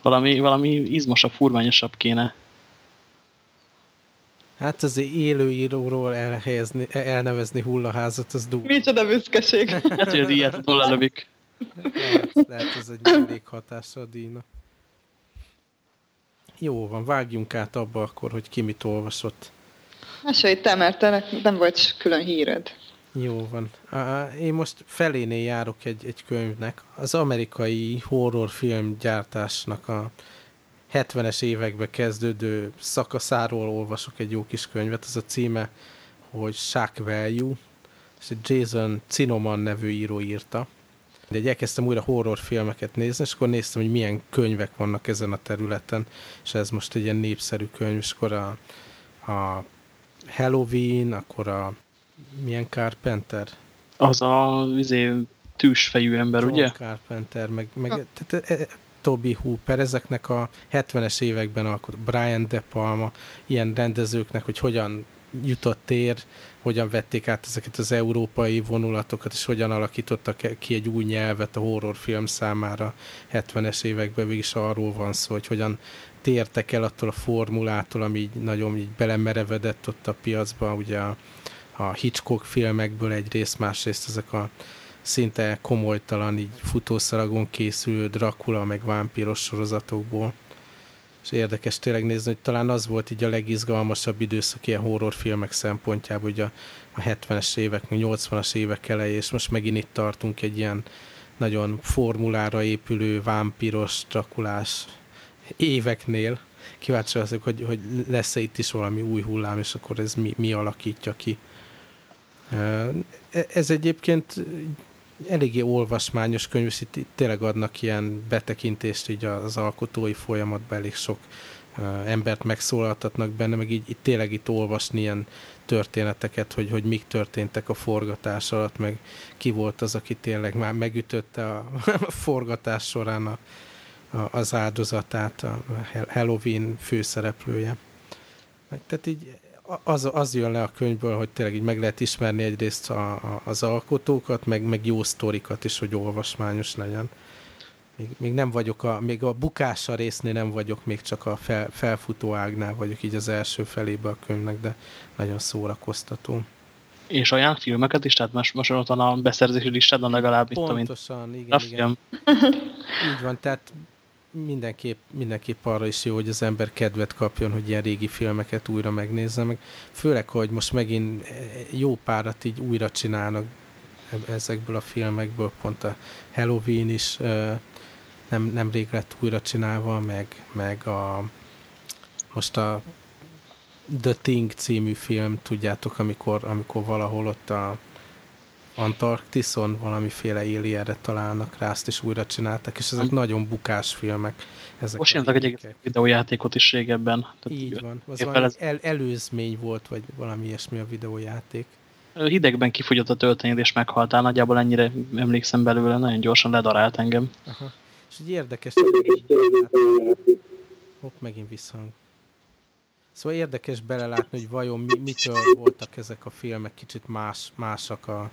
Valami, valami izmosabb, furmányosabb kéne. Hát az élőíróról elhelyezni, elnevezni hullaházat, az dúl. Micsoda büszkeség. Hát, hogy a díjat lelövik. Lehet, lehet ez egy elég hatása a díjnak. Jó van, vágjunk át abba akkor, hogy ki mit olvasott. Mesélj te, mert te nem volt külön híred. Jó van. Én most felénél járok egy, egy könyvnek. Az amerikai horrorfilm gyártásnak a 70-es évekbe kezdődő szakaszáról olvasok egy jó kis könyvet. Az a címe, hogy Shock Value. És egy Jason Cinoman nevű író írta. De egy elkezdtem újra horrorfilmeket nézni, és akkor néztem, hogy milyen könyvek vannak ezen a területen, és ez most egy ilyen népszerű könyv, és akkor a, a Halloween, akkor a milyen Carpenter? Az a izé, tűsfejű ember, John ugye? Carpenter, meg, meg tehát, e, e, Toby Hooper, ezeknek a 70-es években alkot, Brian De Palma, ilyen rendezőknek, hogy hogyan jutott tér, hogyan vették át ezeket az európai vonulatokat, és hogyan alakítottak ki egy új nyelvet a horrorfilm számára 70-es években, végig arról van szó, hogy hogyan tértek el attól a formulától, ami így nagyon így belemerevedett ott a piacba, ugye a, a Hitchcock filmekből egyrészt, másrészt ezek a szinte komolytalan, így futószalagon készülő Dracula, meg vámpíros sorozatokból. És érdekes tényleg nézni, hogy talán az volt így a legizgalmasabb időszak ilyen horrorfilmek szempontjából, hogy a, a 70-es évek, 80-as évek eleje, és most megint itt tartunk egy ilyen nagyon formulára épülő vámpíros, drakulás éveknél. Kíváncsi vagyok, hogy, hogy lesz-e itt is valami új hullám, és akkor ez mi, mi alakítja ki. E, ez egyébként eléggé olvasmányos könyv, és itt tényleg adnak ilyen betekintést így az alkotói folyamatban, elég sok embert megszólaltatnak benne, meg így, így tényleg itt olvasni ilyen történeteket, hogy, hogy mik történtek a forgatás alatt, meg ki volt az, aki tényleg már megütötte a, a forgatás során a, a, az áldozatát, a Halloween főszereplője. Tehát így az, az jön le a könyvből, hogy tényleg így meg lehet ismerni egyrészt a, a, az alkotókat, meg, meg jó sztorikat is, hogy olvasmányos legyen. Még, még nem vagyok, a, még a bukása résznél nem vagyok, még csak a fel, felfutó ágnál vagyok így az első felébe a könyvnek, de nagyon szórakoztató. És olyan filmeket is, tehát most, most ott a beszerzési listádon legalább, Pontosan, mint, igen, igen. Így van, tehát mindenképp, mindenképp arra is jó, hogy az ember kedvet kapjon, hogy ilyen régi filmeket újra megnézze, meg. Főleg, hogy most megint jó párat így újra csinálnak ezekből a filmekből, pont a Halloween is nem, nem rég lett újra csinálva, meg, meg a most a The Thing című film, tudjátok, amikor, amikor valahol ott a Antarktiszon valamiféle alienre találnak rá, azt is újra csináltak, és ezek hmm. nagyon bukás filmek. Ezek Most csináltak egy videójátékot is régebben. Tehát Így van, az valami el, előzmény volt, vagy valami ilyesmi a videójáték. Hidegben kifogyott a töltenéd, és meghaltál, nagyjából ennyire emlékszem belőle, nagyon gyorsan ledarált engem. Aha. És egy érdekes... Hopp, megint visszhang. Szóval érdekes belelátni, hogy vajon mi, mitől voltak ezek a filmek kicsit más, másak a,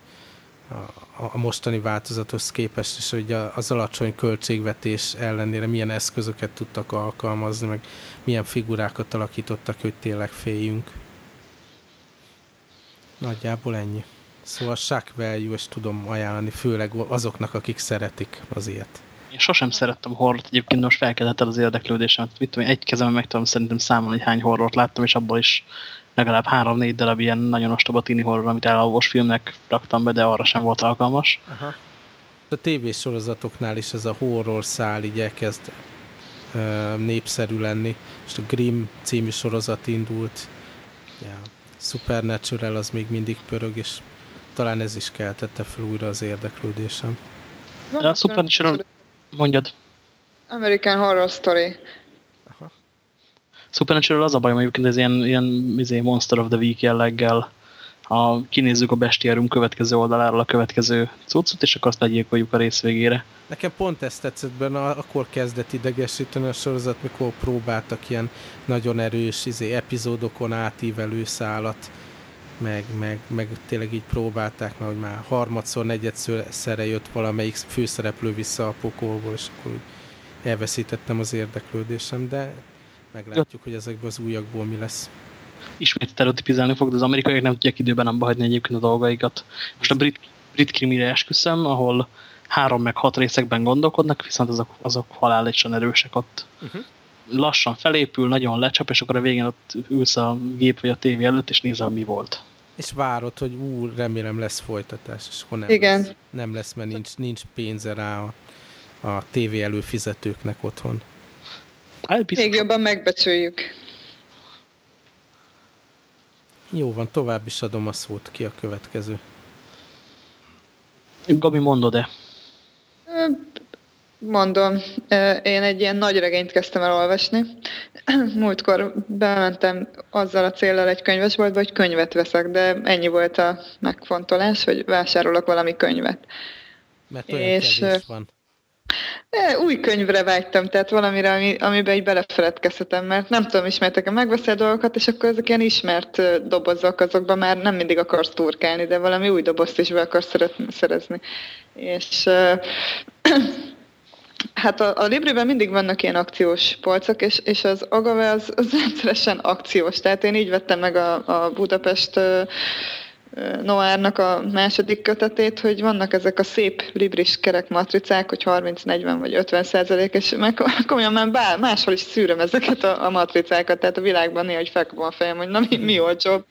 a, a mostani változathoz képest, és hogy az alacsony költségvetés ellenére milyen eszközöket tudtak alkalmazni, meg milyen figurákat alakítottak, hogy tényleg féljünk. Nagyjából ennyi. Szóval value, és tudom ajánlani, főleg azoknak, akik szeretik az ilyet. Én sosem szerettem horrort, egyébként most felkeltett el az érdeklődésem. Mit tudom, egy kezemben meg tudom szerintem számolni, hogy hány horrort láttam, és abból is legalább három-négy darab ilyen nagyon ostoba tini horror, amit elalvos filmnek raktam be, de arra sem volt alkalmas. Aha. A tévésorozatoknál is ez a horror szál így elkezd uh, népszerű lenni. És a Grimm című sorozat indult. Ja. Supernatural az még mindig pörög, és talán ez is keltette fel újra az érdeklődésem. A Supernatural, mondjad. American Horror Story. Supernatural az a bajom egyébként, ez ilyen, ilyen izé Monster of the Week jelleggel a, kinézzük a bestiárum következő oldaláról a következő cuccot, és akkor azt legyilkoljuk a rész végére. Nekem pont ezt tetszett benne, akkor kezdett idegesíteni a sorozat, mikor próbáltak ilyen nagyon erős izé, epizódokon átívelő szállat, meg, meg, meg tényleg így próbálták, mert hogy már harmadszor, negyedszörre jött valamelyik főszereplő vissza a pokolból, és akkor úgy elveszítettem az érdeklődésem, de meglátjuk, hogy ezekből az újakból mi lesz. Ismét stereotipizálni fog, de az amerikaiak nem tudják időben nem hagyni egyébként a dolgaikat. Most a brit, brit krimire esküszöm, ahol három meg hat részekben gondolkodnak, viszont azok, azok halálisan erősek ott. Uh -huh. Lassan felépül, nagyon lecsap, és akkor a végén ott ülsz a gép vagy a tévé előtt, és nézel, mi volt. És várod, hogy ú, remélem lesz folytatás, és akkor nem Igen. lesz, nem lesz mert nincs, nincs pénze rá a, a tévé előfizetőknek otthon. Hát, Még jobban megbecsüljük. Jó van, tovább is adom a szót. Ki a következő? Gabi, mondod-e? Mondom, én egy ilyen nagy regényt kezdtem el olvasni. Múltkor bementem azzal a célral egy könyvesboltba, hogy könyvet veszek, de ennyi volt a megfontolás, hogy vásárolok valami könyvet. Mert olyan és, kevés van. Új könyvre vágytam, tehát valamire, ami, amiben így belefeledkezhetem, mert nem tudom, ismertek-e megveszi a dolgokat, és akkor ezek ilyen ismert dobozok, azokban már nem mindig akarsz turkálni, de valami új dobozt is be akarsz szerezni. És Hát a, a Libriben mindig vannak ilyen akciós polcok, és, és az Agave az, az rendszeresen akciós. Tehát én így vettem meg a, a Budapest Noárnak a második kötetét, hogy vannak ezek a szép libris kerek matricák, hogy 30, 40 vagy 50 százalék, és meg komolyan már bár, máshol is szűröm ezeket a, a matricákat, tehát a világban néha, hogy felkapom a fejem, hogy na mi, mi olcsóbb,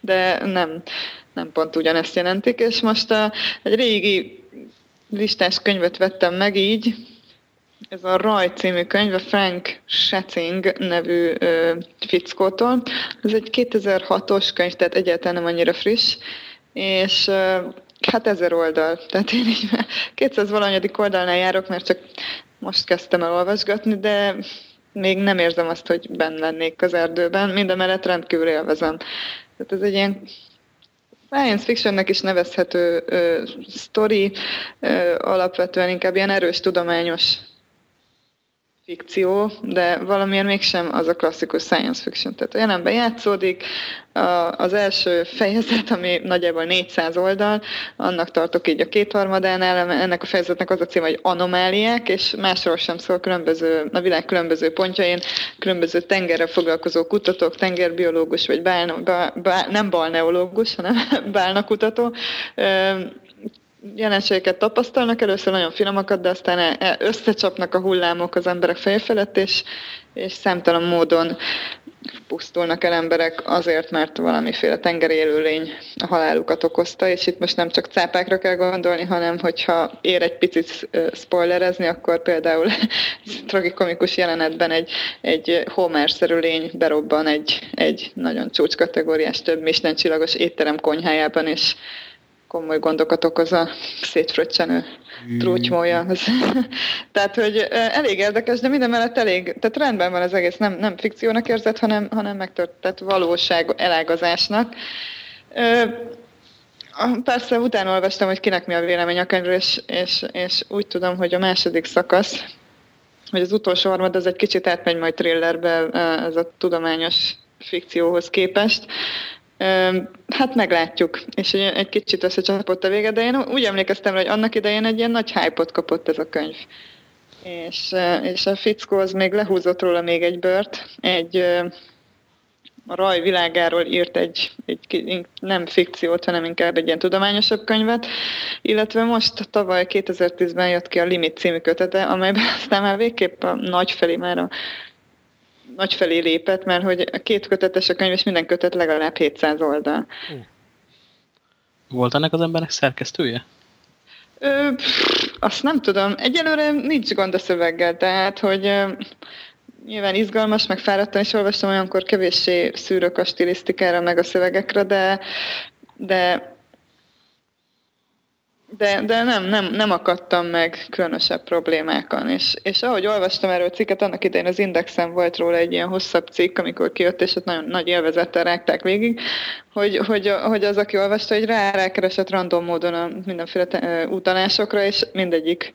de nem, nem pont ugyanezt jelentik, és most a, egy régi listás könyvet vettem meg így, ez a Raj című könyv, a Frank Schätzing nevű ö, fickótól. Ez egy 2006-os könyv, tehát egyáltalán nem annyira friss, és ö, hát ezer oldal. Tehát én így 200 valanyadik oldalnál járok, mert csak most kezdtem el olvasgatni, de még nem érzem azt, hogy benn lennék az erdőben. Mindemellett rendkívül élvezem. Tehát ez egy ilyen science fictionnek is nevezhető ö, sztori, ö, alapvetően inkább ilyen erős tudományos fikció, de valamiért mégsem az a klasszikus science fiction. Tehát jelenben játszódik, az első fejezet, ami nagyjából 400 oldal, annak tartok így a kétharmadánál, ennek a fejezetnek az a cím, hogy anomáliák, és másról sem szól különböző, a világ különböző pontjain, különböző tengerre foglalkozó kutatók, tengerbiológus, vagy bálna, bá, bá, nem balneológus, hanem bálnakutató, jelenségeket tapasztalnak, először nagyon finomakat, de aztán e, e, összecsapnak a hullámok az emberek feje felett, és, és számtalan módon pusztulnak el emberek azért, mert valamiféle tengeri élőlény a halálukat okozta, és itt most nem csak cápákra kell gondolni, hanem hogyha ér egy picit spoilerezni, akkor például tragikomikus jelenetben egy, egy Homer-szerű lény berobban egy, egy nagyon csúcskategóriás több Michelin csillagos étterem konyhájában, és komoly gondokat okoz a szétfröccsenő trútymója. tehát, hogy elég érdekes, de minden mellett elég, tehát rendben van az egész, nem, nem fikciónak érzett, hanem, hanem megtörtént valóság elágazásnak. Persze utána olvastam, hogy kinek mi a vélemény a könyvről, és, és, és úgy tudom, hogy a második szakasz, hogy az utolsó harmad, az egy kicsit átmegy majd thrillerbe ez a tudományos fikcióhoz képest, Hát meglátjuk, és egy kicsit összecsapott a vége, de én úgy emlékeztem, hogy annak idején egy ilyen nagy hype kapott ez a könyv. És, és a fickó az még lehúzott róla még egy bört, egy a raj világáról írt egy, egy nem fikciót, hanem inkább egy ilyen tudományosabb könyvet, illetve most tavaly 2010-ben jött ki a Limit című kötete, amelyben aztán már végképp a nagy felé már a nagy felé lépett, mert hogy a két kötetes a könyv, és minden kötet legalább 700 oldal. Volt ennek az embernek szerkesztője? Ö, pff, azt nem tudom. Egyelőre nincs gond a szöveggel, tehát, hogy ö, nyilván izgalmas, meg fáradtan is olvastam, olyankor kevéssé szűrök a stilisztikára, meg a szövegekre, de, de de, de nem, nem, nem akadtam meg különösebb problémákon. És, és ahogy olvastam erről a cikket, annak idején az Indexen volt róla egy ilyen hosszabb cikk, amikor kijött, és ott nagyon nagy élvezettel rágták végig, hogy, hogy, hogy az, aki olvasta, hogy rá rákeresett random módon a mindenféle te, utalásokra, és mindegyik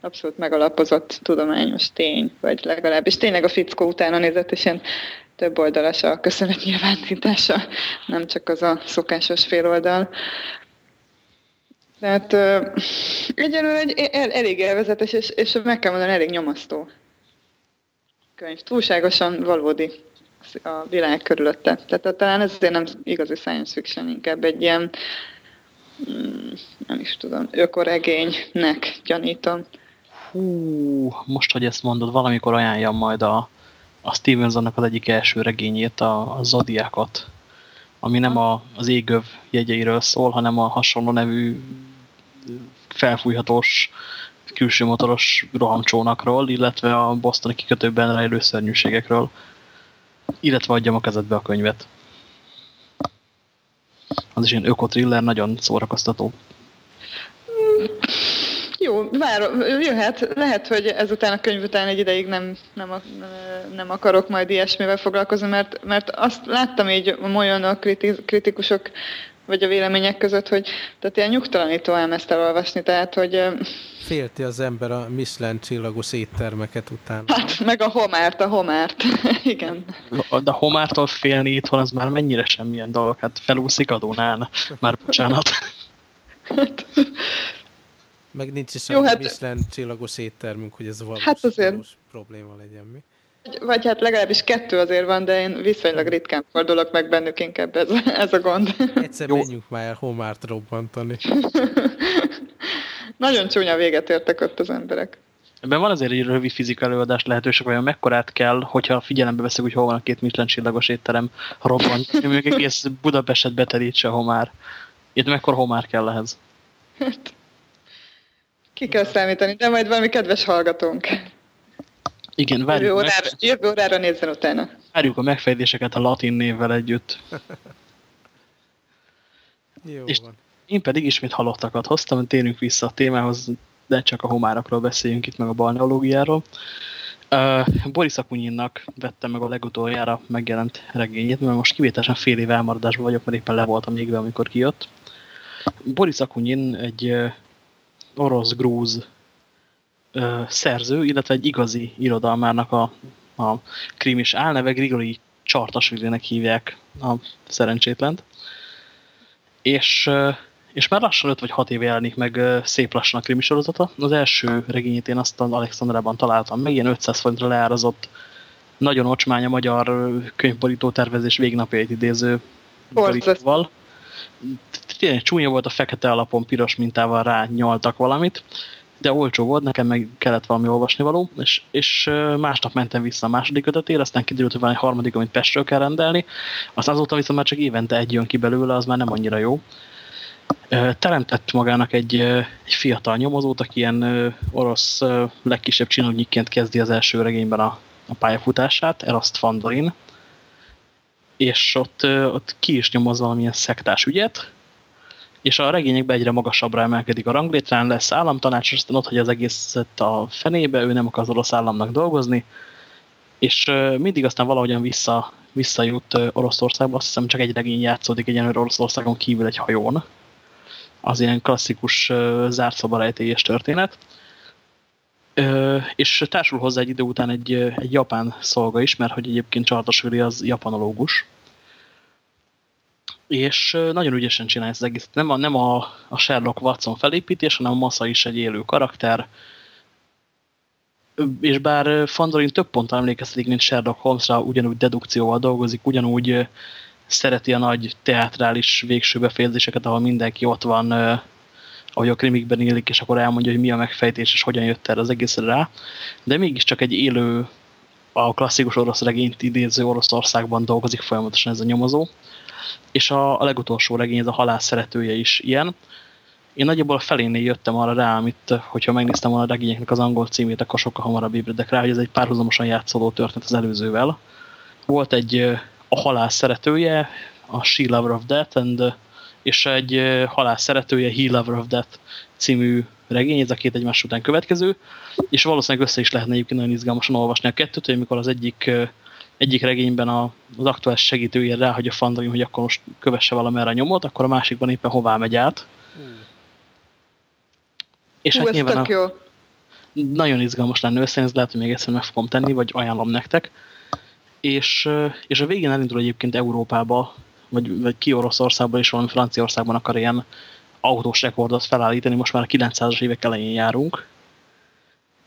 abszolút megalapozott tudományos tény, vagy legalábbis tényleg a fickó utána nézett, és ilyen több oldalas a köszönet nyilvántítása, nem csak az a szokásos fél oldal. Tehát egyenlően egy el, elég élvezetes, és, és meg kell mondani, elég nyomasztó könyv. Túlságosan valódi a világ körülötte. Tehát talán ez azért nem igazi science fiction, inkább egy ilyen, mm, nem is tudom, ökoregénynek gyanítom. Hú, most, hogy ezt mondod, valamikor ajánljam majd a, a Stevensonnak az egyik első regényét, a, a Zodiákot, ami nem a, az égöv jegyeiről szól, hanem a hasonló nevű felfújhatós külső motoros rohamcsónakról, illetve a bostoni kikötőben rejlő szörnyűségekről. Illetve adjam a kezedbe a könyvet. Az is ilyen ökotriller, nagyon szórakoztató. Jó, vár, jöhet. Lehet, hogy ezután a könyv után egy ideig nem, nem, nem akarok majd ilyesmivel foglalkozni, mert, mert azt láttam így a kritikusok vagy a vélemények között, hogy tehát ilyen nyugtalanító ám ezt elolvasni, tehát hogy... Félti az ember a Michelin csillagos éttermeket után. Hát, meg a homárt, a homárt, igen. De a homártól félni itthon az már mennyire semmilyen dolog, hát felúszik a Dunán, már bocsánat. Hát, meg nincs is Jó, a hát... Michelin csillagos éttermünk, hogy ez valós, hát azért... valós probléma legyen mi. Vagy hát legalábbis kettő azért van, de én viszonylag ritkán fordulok meg bennük inkább ez, ez a gond. Egyszer Jó. menjünk már el homárt robbantani. Nagyon csúnya véget értek ott az emberek. Ebben van azért egy rövid fizika előadás lehetőség, olyan mekkorát kell, hogyha figyelembe veszek, hogy hol van a két Michelin csillagos étterem robbant, mondjuk egész Budapestet beterítse a homár. Itt mekkor homár kell ehhez? Hát, ki kell számítani, de majd valami kedves hallgatónk. Igen, várjuk jövő órára, meg... jövő órára nézzen utána. Várjuk a megfejtéseket a latin névvel együtt. Jó És van. én pedig ismét halottakat hoztam, térünk vissza a témához, de csak a homárakról beszéljünk itt, meg a balneológiáról. Uh, Boris Akunyinnak vettem meg a legutoljára megjelent regényét, mert most kivételesen fél év elmaradásban vagyok, mert éppen le voltam még amikor kijött. Boris Akunyin egy uh, orosz-grúz ö, szerző, illetve egy igazi irodalmárnak a, a krimis álneve, Grigori Csartasvilinek hívják a szerencsétlent. És, és már lassan 5 vagy 6 éve jelenik meg szép lassan a krimi sorozata. Az első regényét én azt Alexandrában találtam meg, ilyen 500 forintra leárazott, nagyon ocsmány a magyar könyvborító tervezés végnapjait idéző borítóval. Tényleg csúnya volt a fekete alapon piros mintával rá nyaltak valamit, de olcsó volt, nekem meg kellett valami olvasnivaló, és, és másnap mentem vissza a második kötetére, aztán kiderült, hogy van egy harmadik, amit Pestről kell rendelni, aztán azóta viszont már csak évente egy jön ki belőle, az már nem annyira jó. Teremtett magának egy, egy fiatal nyomozót, aki ilyen orosz legkisebb csinognyikként kezdi az első regényben a, a pályafutását, Eraszt Fandorin, és ott, ott ki is nyomoz valamilyen szektás ügyet, és a regényekben egyre magasabbra emelkedik a ranglétrán, lesz államtanács, aztán ott hagyja az egészet a fenébe, ő nem akar az orosz államnak dolgozni, és mindig aztán valahogyan vissza, visszajut Oroszországba, azt hiszem csak egy regény játszódik egyenlőre Oroszországon kívül egy hajón. Az ilyen klasszikus zárt szobarejtélyes történet. És társul hozzá egy idő után egy, egy japán szolga is, mert hogy egyébként Csartasvili az japanológus, és nagyon ügyesen csinálja az egész. Nem a, nem a, a Sherlock Watson felépítés, hanem a Massa is egy élő karakter. És bár Fandorin több ponton emlékeztetik, mint Sherlock Holmesra, ugyanúgy dedukcióval dolgozik, ugyanúgy szereti a nagy teátrális végső befejezéseket, ahol mindenki ott van, ahogy a krimikben élik, és akkor elmondja, hogy mi a megfejtés, és hogyan jött erre az egészre rá. De mégiscsak egy élő, a klasszikus orosz regényt idéző Oroszországban dolgozik folyamatosan ez a nyomozó és a, a legutolsó regény, ez a halász szeretője is ilyen. Én nagyjából a felénél jöttem arra rá, amit, hogyha megnéztem volna a regényeknek az angol címét, akkor sokkal hamarabb ébredek rá, hogy ez egy párhuzamosan játszódó történet az előzővel. Volt egy a halász szeretője, a She Lover of Death, and, és egy halász szeretője, He Lover of Death című regény, ez a két egymás után következő, és valószínűleg össze is lehetne egyébként nagyon izgalmasan olvasni a kettőt, hogy amikor az egyik egyik regényben a, az aktuális segítője ráhagy a fandaim, hogy akkor most kövesse valamerre a nyomot, akkor a másikban éppen hová megy át. Hmm. És Hú, hát nyilván a, jó. nagyon izgalmas lenne össze, ezt lehet, hogy még egyszer meg fogom tenni, vagy ajánlom nektek. És, és a végén elindul egyébként Európába, vagy, vagy ki Oroszországban és valami Franciaországban akar ilyen autós rekordot felállítani, most már a 900-as évek elején járunk,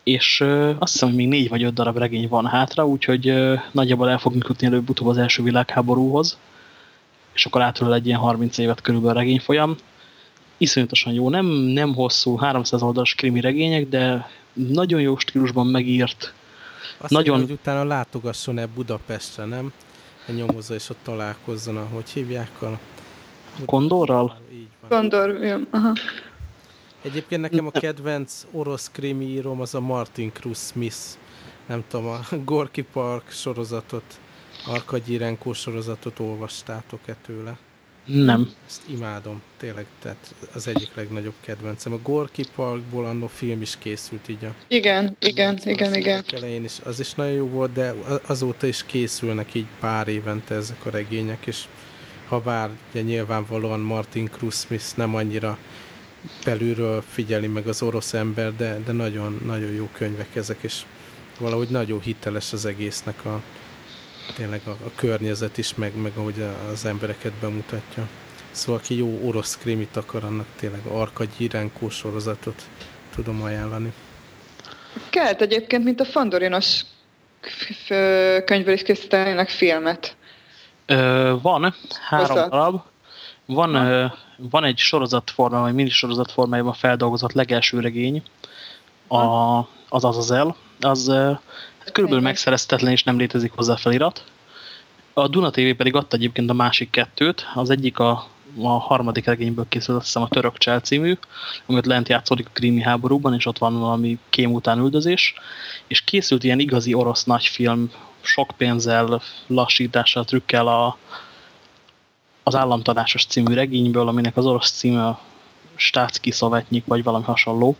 és azt hiszem, hogy még négy vagy öt darab regény van hátra, úgyhogy nagyjából el fogunk jutni előbb-utóbb az első világháborúhoz, és akkor átről egy ilyen 30 évet körülbelül regényfolyam. Iszonyatosan jó, nem, nem hosszú, 300 oldalas krimi regények, de nagyon jó stílusban megírt. Azt nagyon... Mondja, hogy utána látogasson-e Budapestre, nem? A nyomozó, és ott találkozzon, ahogy hívják a... Van. Kondor, jó. Aha. Egyébként nekem a kedvenc orosz krimi írom az a Martin Cruz Smith. Nem tudom, a Gorky Park sorozatot, Arkadyi Renko sorozatot olvastátok-e tőle? Nem. Ezt imádom, tényleg, tehát az egyik legnagyobb kedvencem. A Gorky Parkból annó film is készült így a... Igen, igen, igen, igen. Elején is, az is nagyon jó volt, de azóta is készülnek így pár évente ezek a regények, és ha bár ugye nyilvánvalóan Martin Cruz Smith nem annyira belülről figyeli meg az orosz ember, de, de nagyon, nagyon jó könyvek ezek, és valahogy nagyon hiteles az egésznek a, tényleg a, a környezet is, meg, meg ahogy az embereket bemutatja. Szóval aki jó orosz krimit akar, annak tényleg Irenkó sorozatot tudom ajánlani. Kelt egyébként, mint a Fandorinos könyvből is készítenének filmet. Ö, van, három darab. Van, ö, van egy sorozatforma, vagy mini sorozatformájában feldolgozott legelső regény, a, az az az el. Az hát körülbelül megszereztetlen és nem létezik hozzá felirat. A Duna TV pedig adta egyébként a másik kettőt. Az egyik a, a harmadik regényből készült, azt hiszem a Török Csel című, amit lent játszódik a krími háborúban, és ott van valami kém után üldözés. És készült ilyen igazi orosz nagyfilm, sok pénzzel, lassítással, trükkel a, az államtanásos című regényből, aminek az orosz címe a Stácki Szovetnyik, vagy valami hasonló.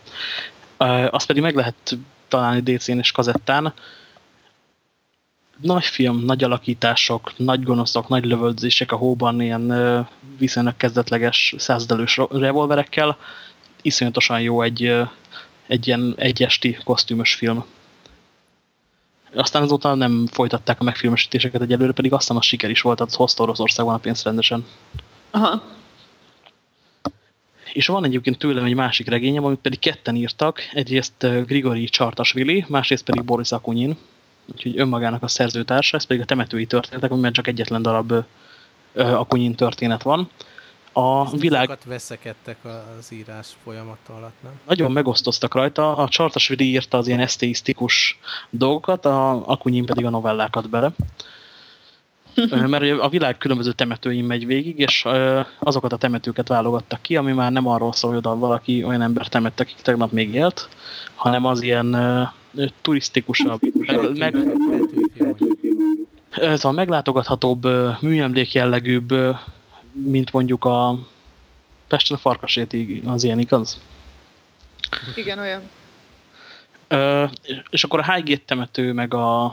Azt pedig meg lehet találni DC-n és kazettán. Nagy film, nagy alakítások, nagy gonoszok, nagy lövöldözések a hóban, ilyen viszonylag kezdetleges százdelős revolverekkel. Iszonyatosan jó egy, egy ilyen egyesti kosztümös film. Aztán azóta nem folytatták a megfilmesítéseket egyelőre, pedig aztán az siker is volt, az hozta Oroszországban a pénzt rendesen. Aha. És van egyébként tőlem egy másik regényem, amit pedig ketten írtak. Egyrészt Grigori Csartasvili, másrészt pedig Boris Akunyin. Úgyhogy önmagának a szerzőtársa, ez pedig a temetői történetek, amiben csak egyetlen darab Akunyin történet van. A világ... Veszekedtek az írás folyamata alatt, nem? Nagyon megosztoztak rajta. A Csartasvili írta az ilyen esztéisztikus dolgokat, a Akunyin pedig a novellákat bele. Mert a világ különböző temetőin megy végig, és azokat a temetőket válogattak ki, ami már nem arról szól, hogy valaki olyan ember temett, akik tegnap még élt, hanem az ilyen turisztikusabb, meg, meg, a meglátogathatóbb, műemlék jellegűbb, mint mondjuk a Pesten a farkasét az ilyen, igaz? Igen, olyan. Ö, és akkor a Highgate temető, meg a,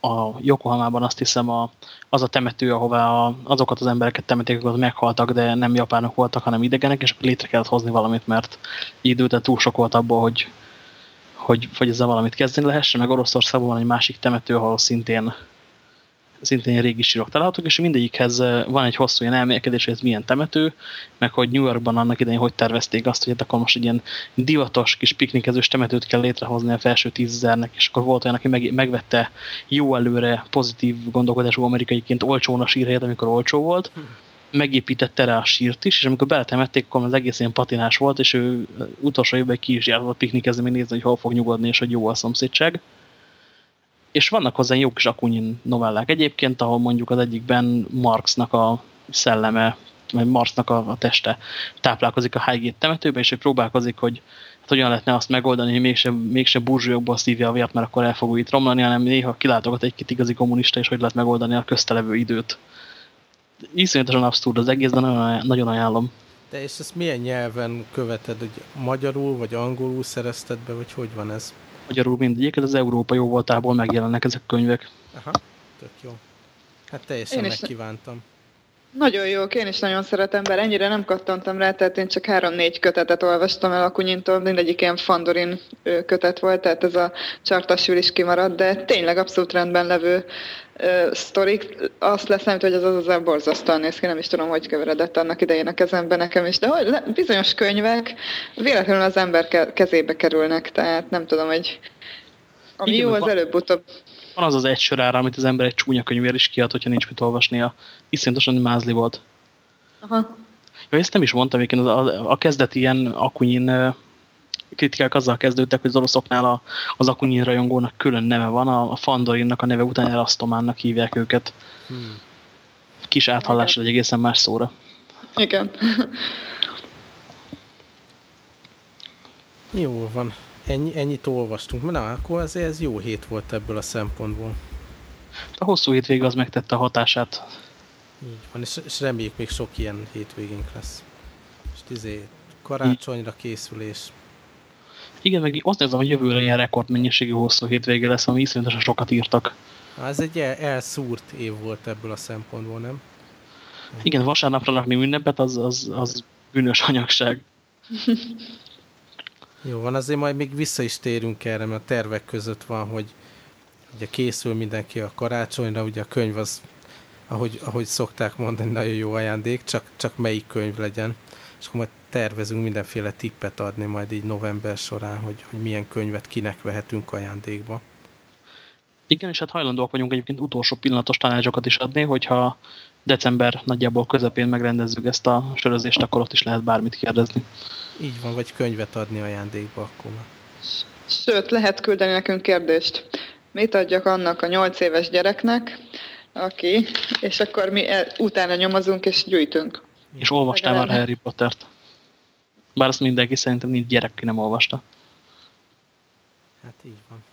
a Yokohamában azt hiszem a, az a temető, ahová a, azokat az embereket temeték, akik meghaltak, de nem japánok voltak, hanem idegenek, és akkor létre kellett hozni valamit, mert időt túl sok volt abból, hogy, hogy, hogy ezzel valamit kezdeni lehessen, meg Oroszországban van egy másik temető, ahol szintén szintén régi sírok találhatók, és mindegyikhez van egy hosszú ilyen elmélkedés, hogy ez milyen temető, meg hogy New Yorkban annak idején hogy tervezték azt, hogy hát akkor most egy ilyen divatos kis piknikezős temetőt kell létrehozni a felső tízezernek, és akkor volt olyan, aki meg, megvette jó előre pozitív gondolkodású amerikaiként olcsón a sírhelyet, amikor olcsó volt, megépítette rá a sírt is, és amikor beletemették, akkor az egész ilyen patinás volt, és ő utolsó évben ki is járt piknikezni, még nézni, hogy hol fog nyugodni, és hogy jó a szomszédság és vannak hozzá jó kis Akunyin novellák egyébként, ahol mondjuk az egyikben Marxnak a szelleme, vagy Marxnak a, a teste táplálkozik a Highgate temetőben, és hogy próbálkozik, hogy hát hogyan lehetne azt megoldani, hogy mégse, mégse burzsúlyokból szívja a vért, mert akkor el fog itt romlani, hanem néha kilátogat egy-két igazi kommunista, és hogy lehet megoldani a köztelevő időt. Iszonyatosan abszurd az egész, de nagyon, nagyon ajánlom. De és ezt milyen nyelven követed, hogy magyarul vagy angolul szerezted be, vagy hogy van ez? Magyarul mindegyiket, az Európa jó voltából megjelennek ezek a könyvek. Aha, tök jó. Hát teljesen megkívántam. Nagyon jó, én is nagyon szeretem, bár ennyire nem kattantam rá, tehát én csak három-négy kötetet olvastam el a Kunyintól, mindegyik ilyen Fandorin kötet volt, tehát ez a csartasül is kimaradt, de tényleg abszolút rendben levő uh, sztorik. Azt leszámít, hogy az az az borzasztóan néz ki, nem is tudom, hogy keveredett annak idején a kezembe nekem is, de hogy le, bizonyos könyvek véletlenül az ember kezébe kerülnek, tehát nem tudom, hogy ami Igen, jó, az előbb-utóbb van az az egy sorára, amit az ember egy csúnya könyvér is kiad, hogyha nincs mit olvasnia. Iszonyatosan mázli volt. Aha. Ja, ezt nem is mondtam, hogy a, a, a kezdeti ilyen akunyin kritikák azzal kezdődtek, hogy az oroszoknál a, az akunyin rajongónak külön neve van, a, a Fandorinnak a neve után Erasztománnak hívják őket. Hmm. Kis áthallásra egy egészen más szóra. Igen. Jó van. Ennyi, ennyit olvastunk. Na, akkor ez, ez jó hét volt ebből a szempontból. A hosszú hétvége az megtette a hatását. Így van, és, és reméljük még sok ilyen hétvégénk lesz. És izé, karácsonyra készülés. Igen, meg azt nézem, hogy jövőre ilyen rekordmennyiségű hosszú hétvége lesz, ami iszonyatosan sokat írtak. Há, ez egy el, elszúrt év volt ebből a szempontból, nem? Igen, vasárnapra lakni ünnepet, az, az, az bűnös anyagság. Jó van, azért majd még vissza is térünk erre, mert a tervek között van, hogy ugye készül mindenki a karácsonyra, ugye a könyv az, ahogy, ahogy szokták mondani, nagyon jó ajándék, csak, csak melyik könyv legyen. És akkor majd tervezünk mindenféle tippet adni majd így november során, hogy, hogy milyen könyvet kinek vehetünk ajándékba. Igen, és hát hajlandóak vagyunk egyébként utolsó pillanatos tanácsokat is adni, hogyha december nagyjából közepén megrendezzük ezt a sörözést, akkor ott is lehet bármit kérdezni. Így van, vagy könyvet adni ajándékba akkor már. Sőt, lehet küldeni nekünk kérdést. Mit adjak annak a nyolc éves gyereknek, aki, és akkor mi el, utána nyomozunk és gyűjtünk. És olvastál már Harry Pottert? Bár azt mindenki szerintem nincs gyerek, ki nem olvasta. Hát így van.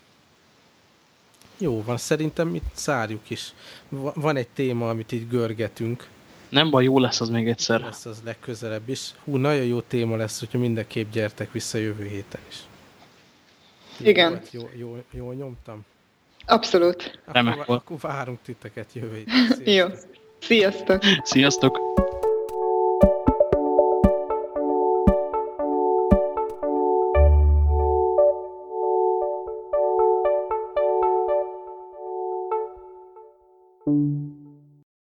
Jó van, szerintem itt szárjuk is. Van egy téma, amit itt görgetünk. Nem baj, jó lesz az még egyszer. Lesz az legközelebb is. Hú, nagyon jó téma lesz, hogyha mindenképp gyertek vissza jövő héten is. Igen. Jó, jó, jó, jó nyomtam. Abszolút. Akkor, akkor várunk titeket jövő héten. Jó. Sziasztok. Sziasztok.